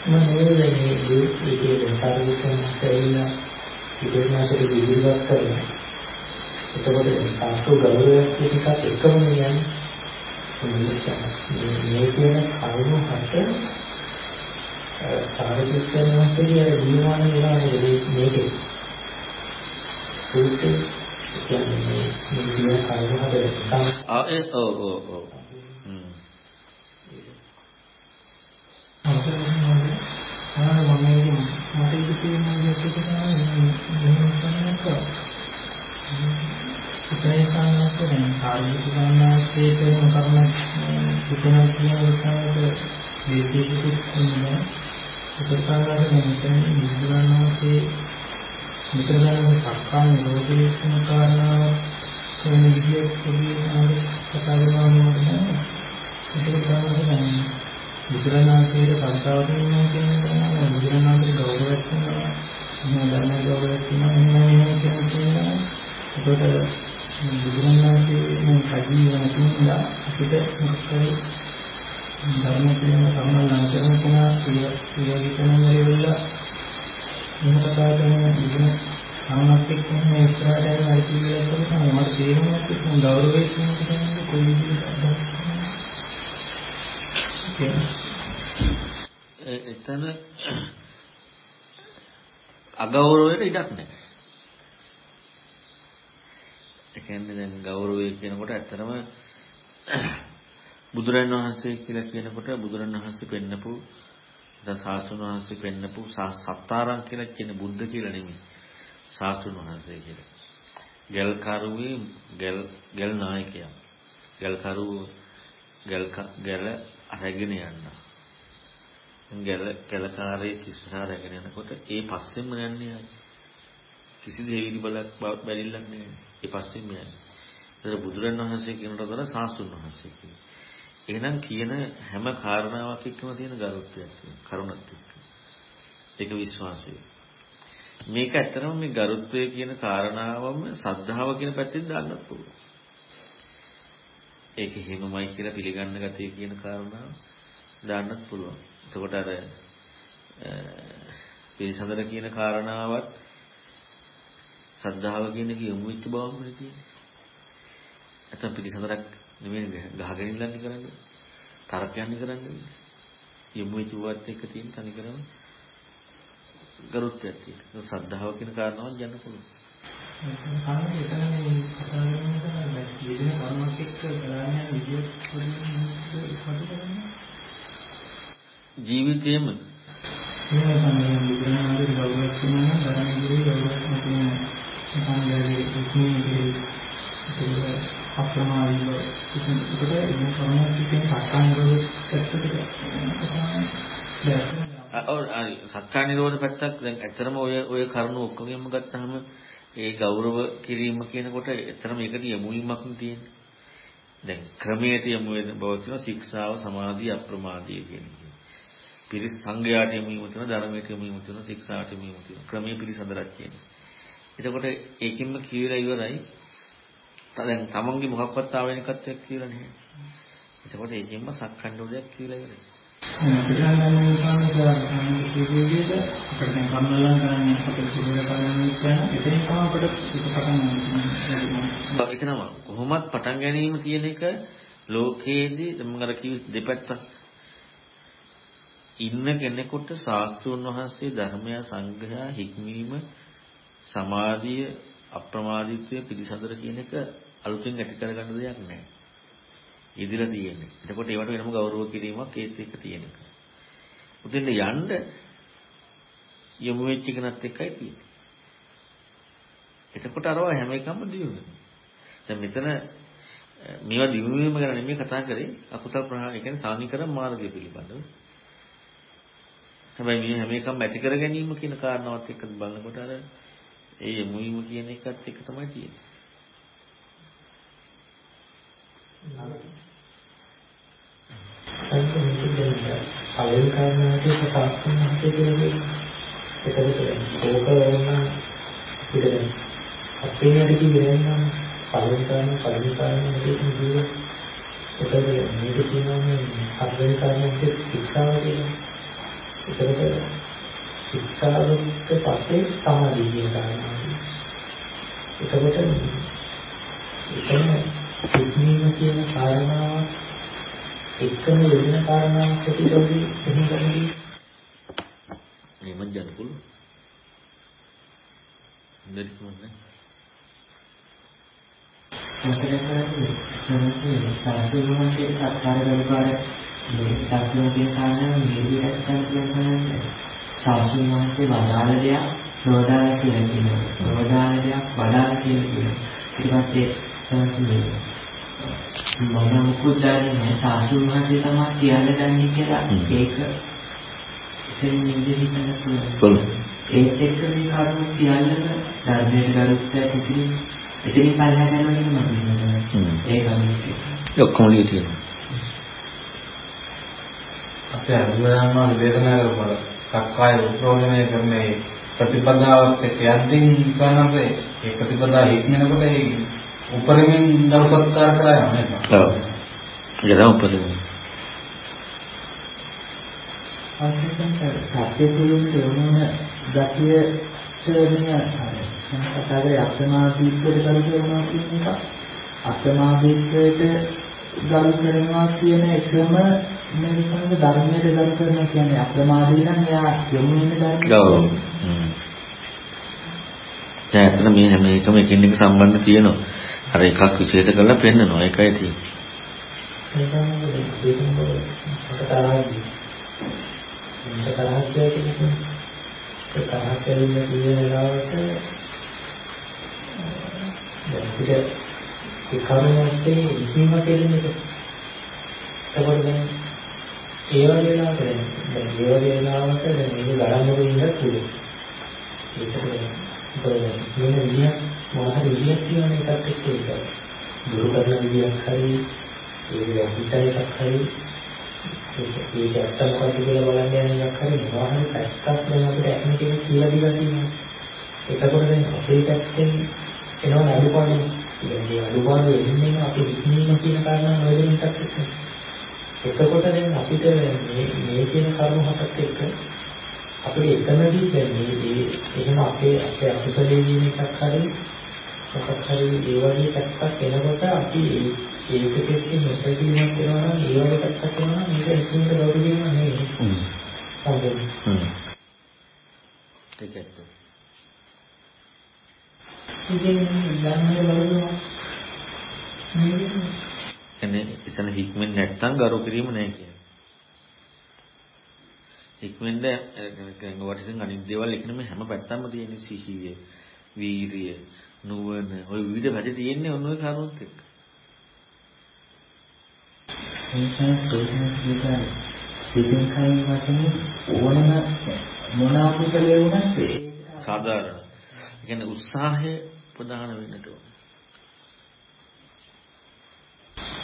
Speaker 3: මම නෙවෙයි මේ ඒකේ සාධිකයන් ඇවිල්ලා ඉදිරියට ඉදිරියට කරනවා එතකොට සාස්ත්‍ර ගෞරවයක් කියන එකත් එකම කියන්නේ මේ කියන කරුණු හත
Speaker 4: සාරිපුත්‍රයන් වහන්සේගේ අර ජීවමාන වෙනවා නේද මේකේ. සූත්‍රය කියන්නේ මේ ජීවන කර්ම හදලා
Speaker 1: ආ ඒ ඔව් ඔව් ඔව්. හ්ම්.
Speaker 4: ආ මම මට ඉති කියන දෙයක් තමයි මම කරන්නේ. ඉතින් කාණ්ඩයක් දැන් කාර්මික කාණ්ඩයේ කරන කර්ම සුතන කියන විදිහට දේශීකුත් ඉන්නේ. ඒක කාණ්ඩයේ මෙතන නිදුරණෝසේ මෙතන දැන් සක්කාය නිරෝධයේ කියන කාරණාව වෙන විදියට පොඩි කතා කරනවා නේද? ඒක කාණ්ඩයේ දැන් බුදුරණාහිගේ සංසාරයෙන් කියන දේ බුදුරණාහිගේ ගෞරවයක් කරනවා. මේ ධර්ම ගෞරවයක් කරනවා. එහෙම කියනවා. ඒකට බුදුරණාහිගේ මේ සජීවන තුන්ලා අපිට මොකක්ද ධර්ම කියන සම්මලන කරන කෙනා ප්‍රියවිතන වලilla එහෙම කතා කරන ඉගෙන ආමත් එක්ක මේ ඉස්සරහට යන හරි කියලා තමයි මට තේරුණා कि ගෞරවය කියන එක කොයි විදිහට
Speaker 1: එතන අගෞරවයට ඉඩක් නැහැ. ඒ කියන්නේ දැන් ගෞරවය කියනකොට ඇත්තටම බුදුරන් වහන්සේ කියලා කියනකොට බුදුරන් වහන්සේ පෙන්නපු දැන් සාස්තුන් වහන්සේ පෙන්නපු සත්තාරං කියලා කියන බුද්ධ කියලා නෙමෙයි. සාස්තුන් වහන්සේ කියලා. ගල් කරුවේ ගල් ගල් නායකයා. ගල් කරුව ගල් ගල අරගෙන යනවා. ගල කැලකාරයේ කිස්සා රැගෙන යනකොට ඒ පස්සෙන්ම යන්නේ කිසි දෙවිලි බලක් බැරිලක් නෙවෙයි. ඒ පස්සෙන්ම යන්නේ. ඒක බුදුරණවහන්සේ කියනට වඩා සාස්තුන් වහන්සේ කියනවා. එහෙනම් කියන හැම කාරණාවක් එක්කම තියෙන ගරුත්වයක් තියෙනවා. කරුණක් එක්ක. ඒක විශ්වාසය. මේක ඇත්තටම මේ ගරුත්වය කියන කාරණාවම සද්ධාව කියන පැත්තෙන් දාන්නත් පුළුවන්. ඒක හිමමයි කියලා පිළිගන්න ගතිය කියන කාරණාව දාන්නත් පුළුවන්. එතකොට අර පිරිසඳර කියන කාරණාවත් සද්ධාව කියන එක යොමු වෙච්ච බවමනේ තියෙන්නේ. නැත්නම් පිරිසඳරක් නෙමෙයි ගහගෙන ඉල්ලන්නේ කරන්නේ. තරකයන් කරන්නේ. යොමු වෙච්ච වත් එක්ක තියෙන තනිකරම ගරුත්වයක් තියෙනවා. සද්ධාව කියන කාරණාවක් ගන්න පුළුවන්.
Speaker 4: කාරණේ එතන මේ කතා කරනකොට විදින කර්මයක් එක්ක බලන්නේ විදියට
Speaker 1: ජීවිතේම
Speaker 4: මේ තමයි බුදුනාගේ ගෞරවයක් තියෙනවා ධර්මයේ ගෞරවයක් තියෙනවා සම්මානයේ ඉක්මනට අප්‍රමාදීව ඒකට මේ කරුණක් කියන සත්‍යනිරෝධ
Speaker 1: ඔව් හරි සත්‍ය නිරෝධ පැත්තක්. දැන් ඇත්තරම ඔය ඔය කරුණු ඔක්කොගෙම ගත්තාම ඒ ගෞරව කිරීම කියනකොට ඇත්තරම ඒකට යොමු වීමක් තියෙන්නේ. දැන් ක්‍රමයට යොමු වෙන බව තියෙනවා ශික්ෂාව සමාධිය අප්‍රමාදීය කියන එක. පිරිස් සංඝයාට යොමු වීම තියෙනවා ධර්මයට යොමු වීම තියෙනවා ශික්ෂාට යොමු වීම තියෙනවා ක්‍රමයේ පිළිසඳරක් කියන්නේ. එතකොට ඒකින්ම කියලා ඉවරයි. දැන් තමන්ගේ මොකක්වත් ආවෙනිකත්වයක් කියලා නැහැ. එතකොට ඒකින්ම සක්කණ්ඩෝදයක් කියලා ඉවරයි.
Speaker 4: පිළිගන්නන්නේ සාමාන්‍යයෙන් සිදුවේද අපිට දැන් කම්මලම් කරන්නේ අපේ සිදුවේද කරන්නේ කියන එතන තමයි අපිට පටන් ගන්න.
Speaker 1: ඒක නම කොහොමත් පටන් ගැනීම තියෙන එක ලෝකයේදී මම අර කිව්ව දෙපැත්තක් ඉන්න කෙනෙකුට ශාස්ත්‍රුන් වහන්සේ ධර්මය සංග්‍රහය හික්මීම සමාධිය අප්‍රමාදීත්වය පිළිසඳර කියන එක අලුතෙන් ඇති කරගන්න දෙයක් නැහැ. ඉදිරිය තියෙන්නේ. එතකොට ඒවට වෙනම ගෞරව කිරීමක් ඒත් එක්ක තියෙන එක. උදින්න යන්න යමු වෙච්ච කෙනත් එක්කයි තියෙන්නේ. එතකොට අරවා හැම එකම දියුනේ. දැන් මෙතන මේවා දියුණුවීම ගැන නෙමෙයි කතා කරේ අකුසල් ප්‍රහාණය කියන්නේ සානිකරම් මාර්ගය පිළිබඳව. හැබැයි මේ හැම එකම ඇති කර ගැනීම කියන කාරණාවත් එක්ක බලනකොට අර ඒ මුයිම කියන එකත් එක තමයි තියෙන්නේ.
Speaker 4: පළවෙනි කාරණාවේ සාස්ත්‍රඥාන්සේ කියන්නේ. ඒකද ඕක වුණා පිළිදෙන අපේ නේද කියන්නේ පළවෙනි කාරණා පළවෙනි කාරණා කියන්නේ ඒකද මේක කියනවා මේ පළවෙනි කාරණාවේ ශික්ෂාව කියන්නේ එතකොට ශික්ෂාවෙත් පස්සේ සමාධිය කාරණාව. එතකොට එතන ඉක්මීම කියන කාරණාව එකම යෙදෙන කාරණාවක් පිටිපස්සේ එහෙම ගන්නේ
Speaker 1: එහෙම යන්න පුළුවන්. දෙයක් මොන්නේ.
Speaker 3: මොකද සාධුවන්ගේ සත්කාර ගරුකාර මේ සත්‍යෝගේ කාරණා මේ විදිහට කරන්නේ සාධුන් වහන්සේ වදාළ දෙයක් ප්‍රෝදාන කියලා කියනවා. ප්‍රෝදාන දෙයක් වදාළ කියලා කියනවා. ඊට පස්සේ තමයි මම මුකුත් දන්නේ නැහැ සාධුන් වහන්සේ තමයි කියන්න දන්නේ කියලා ඒක එතන ඉඳින්න පුළුවන්. ඒත් එක්ක මේ කරුණු සියල්ලම ධර්මයට ගරුත්වය ඇති එතනින් පල්ලා යනවා කියන මම ඒක තමයි.
Speaker 1: ඔක්කොම ලිය තියෙනවා.
Speaker 2: අපේ අනුරාමන දේශනා කරපුවා සක්කාය උප්‍රෝධනය කරන ඒ ප්‍රතිපදාවත් එක්ක යද්දී ඉස්සනම්සේ ඒ ප්‍රතිපදාව හික්මනකොට ඒ උපරිමෙන් දරුපත්කාර කරා නේද?
Speaker 1: ඔව්. ඒක තමයි.
Speaker 3: අන්තිමට සත්‍ය තුළින් යොමුන ගතිය මේ කතා කරේ අප්‍රමාදීත්වයට ගරු කරනවා කියන එක අප්‍රමාදීත්වයට ගරු කරනවා කියන එකම මේ විදිහට ධර්මයට ගරු කරනවා කියන්නේ අප්‍රමාදී නම් එයා යොමු වෙන ධර්මයට
Speaker 1: ඔව්. දැන් අතන මේ හැම එකම එකින් එක සම්බන්ධ තියෙනවා. අර එකක් විශේෂ කරලා පෙන්නනවා. ඒකයි තියෙන්නේ.
Speaker 3: ඒක තමයි ඒ කර්මස්තේ ඉක්මීම කෙරෙන්නේ එතකොට දැන් ඒ වගේ වෙලාවට දැන් ඒ වගේ වෙලාවට දැන් මේක ගලන්නකොට ඉඳලා පුළුවන් ඒකද වෙන විදියක් මොනවාද විදියක් කියන එකත් එක්ක ඒක දුරු කරන විදියක් හරි ඒක හිතන එකක් හරි ඒක ඇත්ත මොකක්ද කියලා බලන්න යන එකක් හරි මොනවා හරි පැත්තක් දැන් අපිට ඇහෙන කෙනෙක් කියලා දීලා තියෙනවා. එතකොට දැන් අපේ පැත්තෙන් එනවා අඩුපාඩු. ඒ අඩුපාඩු එන්නේ අපි විශ්නීම කියන කාරණා නොදෙන එකක් එක්ක. එතකොට දැන් අපිට මේ මේ කියන කරුණු හතත් එක්ක අපිට එකමදී දැන් මේ එහෙම අපේ අපේ අකුසලයේ කියන එකක් හරි මොකක් හරි ඒ වගේ පැත්තක් එනකොට අපි ඒක දෙකේ නොසැලීමක් වෙනවා නම් ඒ වගේ පැත්තක් වෙනවා නම් මේක එකිනෙක දවස් දෙකක් නෙවෙයි. හ්ම්. හරි. හ්ම්.
Speaker 1: ඒක ඇත්ත.
Speaker 3: ඉතින් ධර්මයේ බලනවා.
Speaker 1: එන්නේ ඉතන හික්මෙන් නැත්තම් ගරු කිරීම නැහැ කියන්නේ. හික්මෙන්ද වටින් අනිත් දේවල් එකිනෙම හැම පැත්තම තියෙන සිහිය, වීරිය, නුවණ, ওই විවිධ වැඩ තියෙන්නේ ඔන්න ඔය කරුණුත් එක්ක. සාධාරණ. කියන්නේ උත්සාහය ප්‍රධාන වෙන්නට ඕන.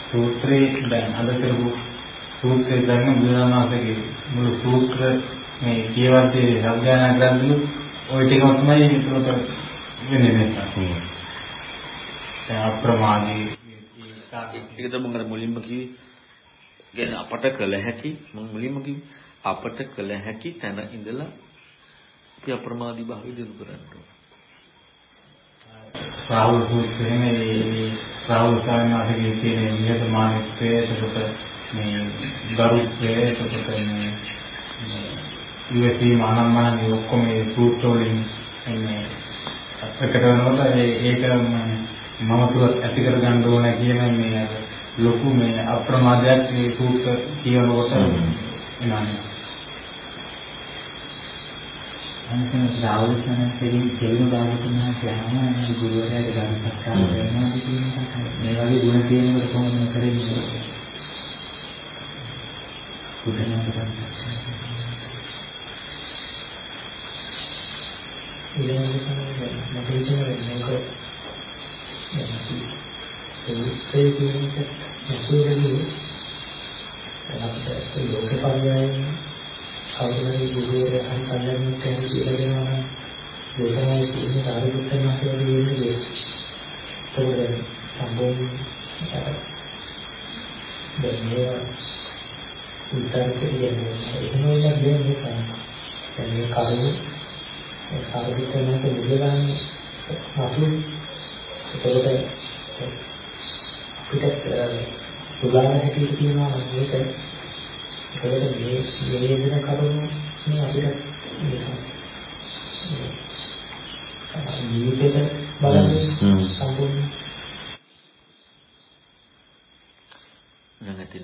Speaker 2: සූත්‍රයේ දැන් අද කරපු සූත්‍රයේ ධර්ම බුදුනාමාසගේ මුළු සූත්‍ර මේ කියවද්දී සංඥා ග්‍රන්ථලු ওই ටිකක් තමයි විතරට වෙන්නේ නැත්නම්. දැන් අප්‍රමාදී
Speaker 1: ඒක තමයි මුලින්ම කිව්වේ අපට කළ හැකි මම මුලින්ම අපට කළ හැකි තැන ඉඳලා අපි අප්‍රමාදී භාවය දිනු කරන්න ඕන.
Speaker 2: රාහුල සූත්‍රයේ මේ රාහුල සාමණේරගේ තියෙන නිහතමානීත්වය එතකොට මේ ගරුත්වය එතකොට මේ ඉවසීම අනම්මන මේ ඔක්කොම මේ සූත්‍ර වලින් මේ අපකට වෙනකොට ඒක මම තුල ඇති කර ගන්න ඕන කියන මේ ලොකු මේ අප්‍රමාදයක් මේ සූත්‍ර කියනකොට එනවානේ.
Speaker 3: අන්තිම ශ්‍රාවකයන්ගෙන් තේරුම් ගන්න කියනවා ගුරුවරයාට ගන්න සත්කාර කරනවා කියන එක. මේ වගේ ගුණ තියෙනකොට කොහොමද කරන්නේ? බුදුනාට ගන්න. ඊළඟට මම හිතන්නේ සූත්‍රයේ කියන එක නැතුවදී අපිට ලෝක පරියයන් කවුරුහරි ගුරුවරයා හරි කල්යනා කෙනෙක් කියලා දෙනවා නම් ලෝකයේ තියෙන කාර්යුත් මාසයේ වෙන්නේ ඒක සම්බෝධි දෙන්නේ උත්තර කියන්නේ එහෙම වෙන දෙයක් නෙවෙයි. ඒ කරුණු ඒ කාර්යුත් මාසයේ මුලගන්නේ අපි ඒකට අපිට සුගාන හැටියට කියනවා මේක ඒකට මේ මේ වෙන කරුණු මේ අපිට ජීවිතේට බලන්නේ
Speaker 1: හ්ම්.
Speaker 3: සම්පූර්ණ
Speaker 1: දැන් ඇතිනේ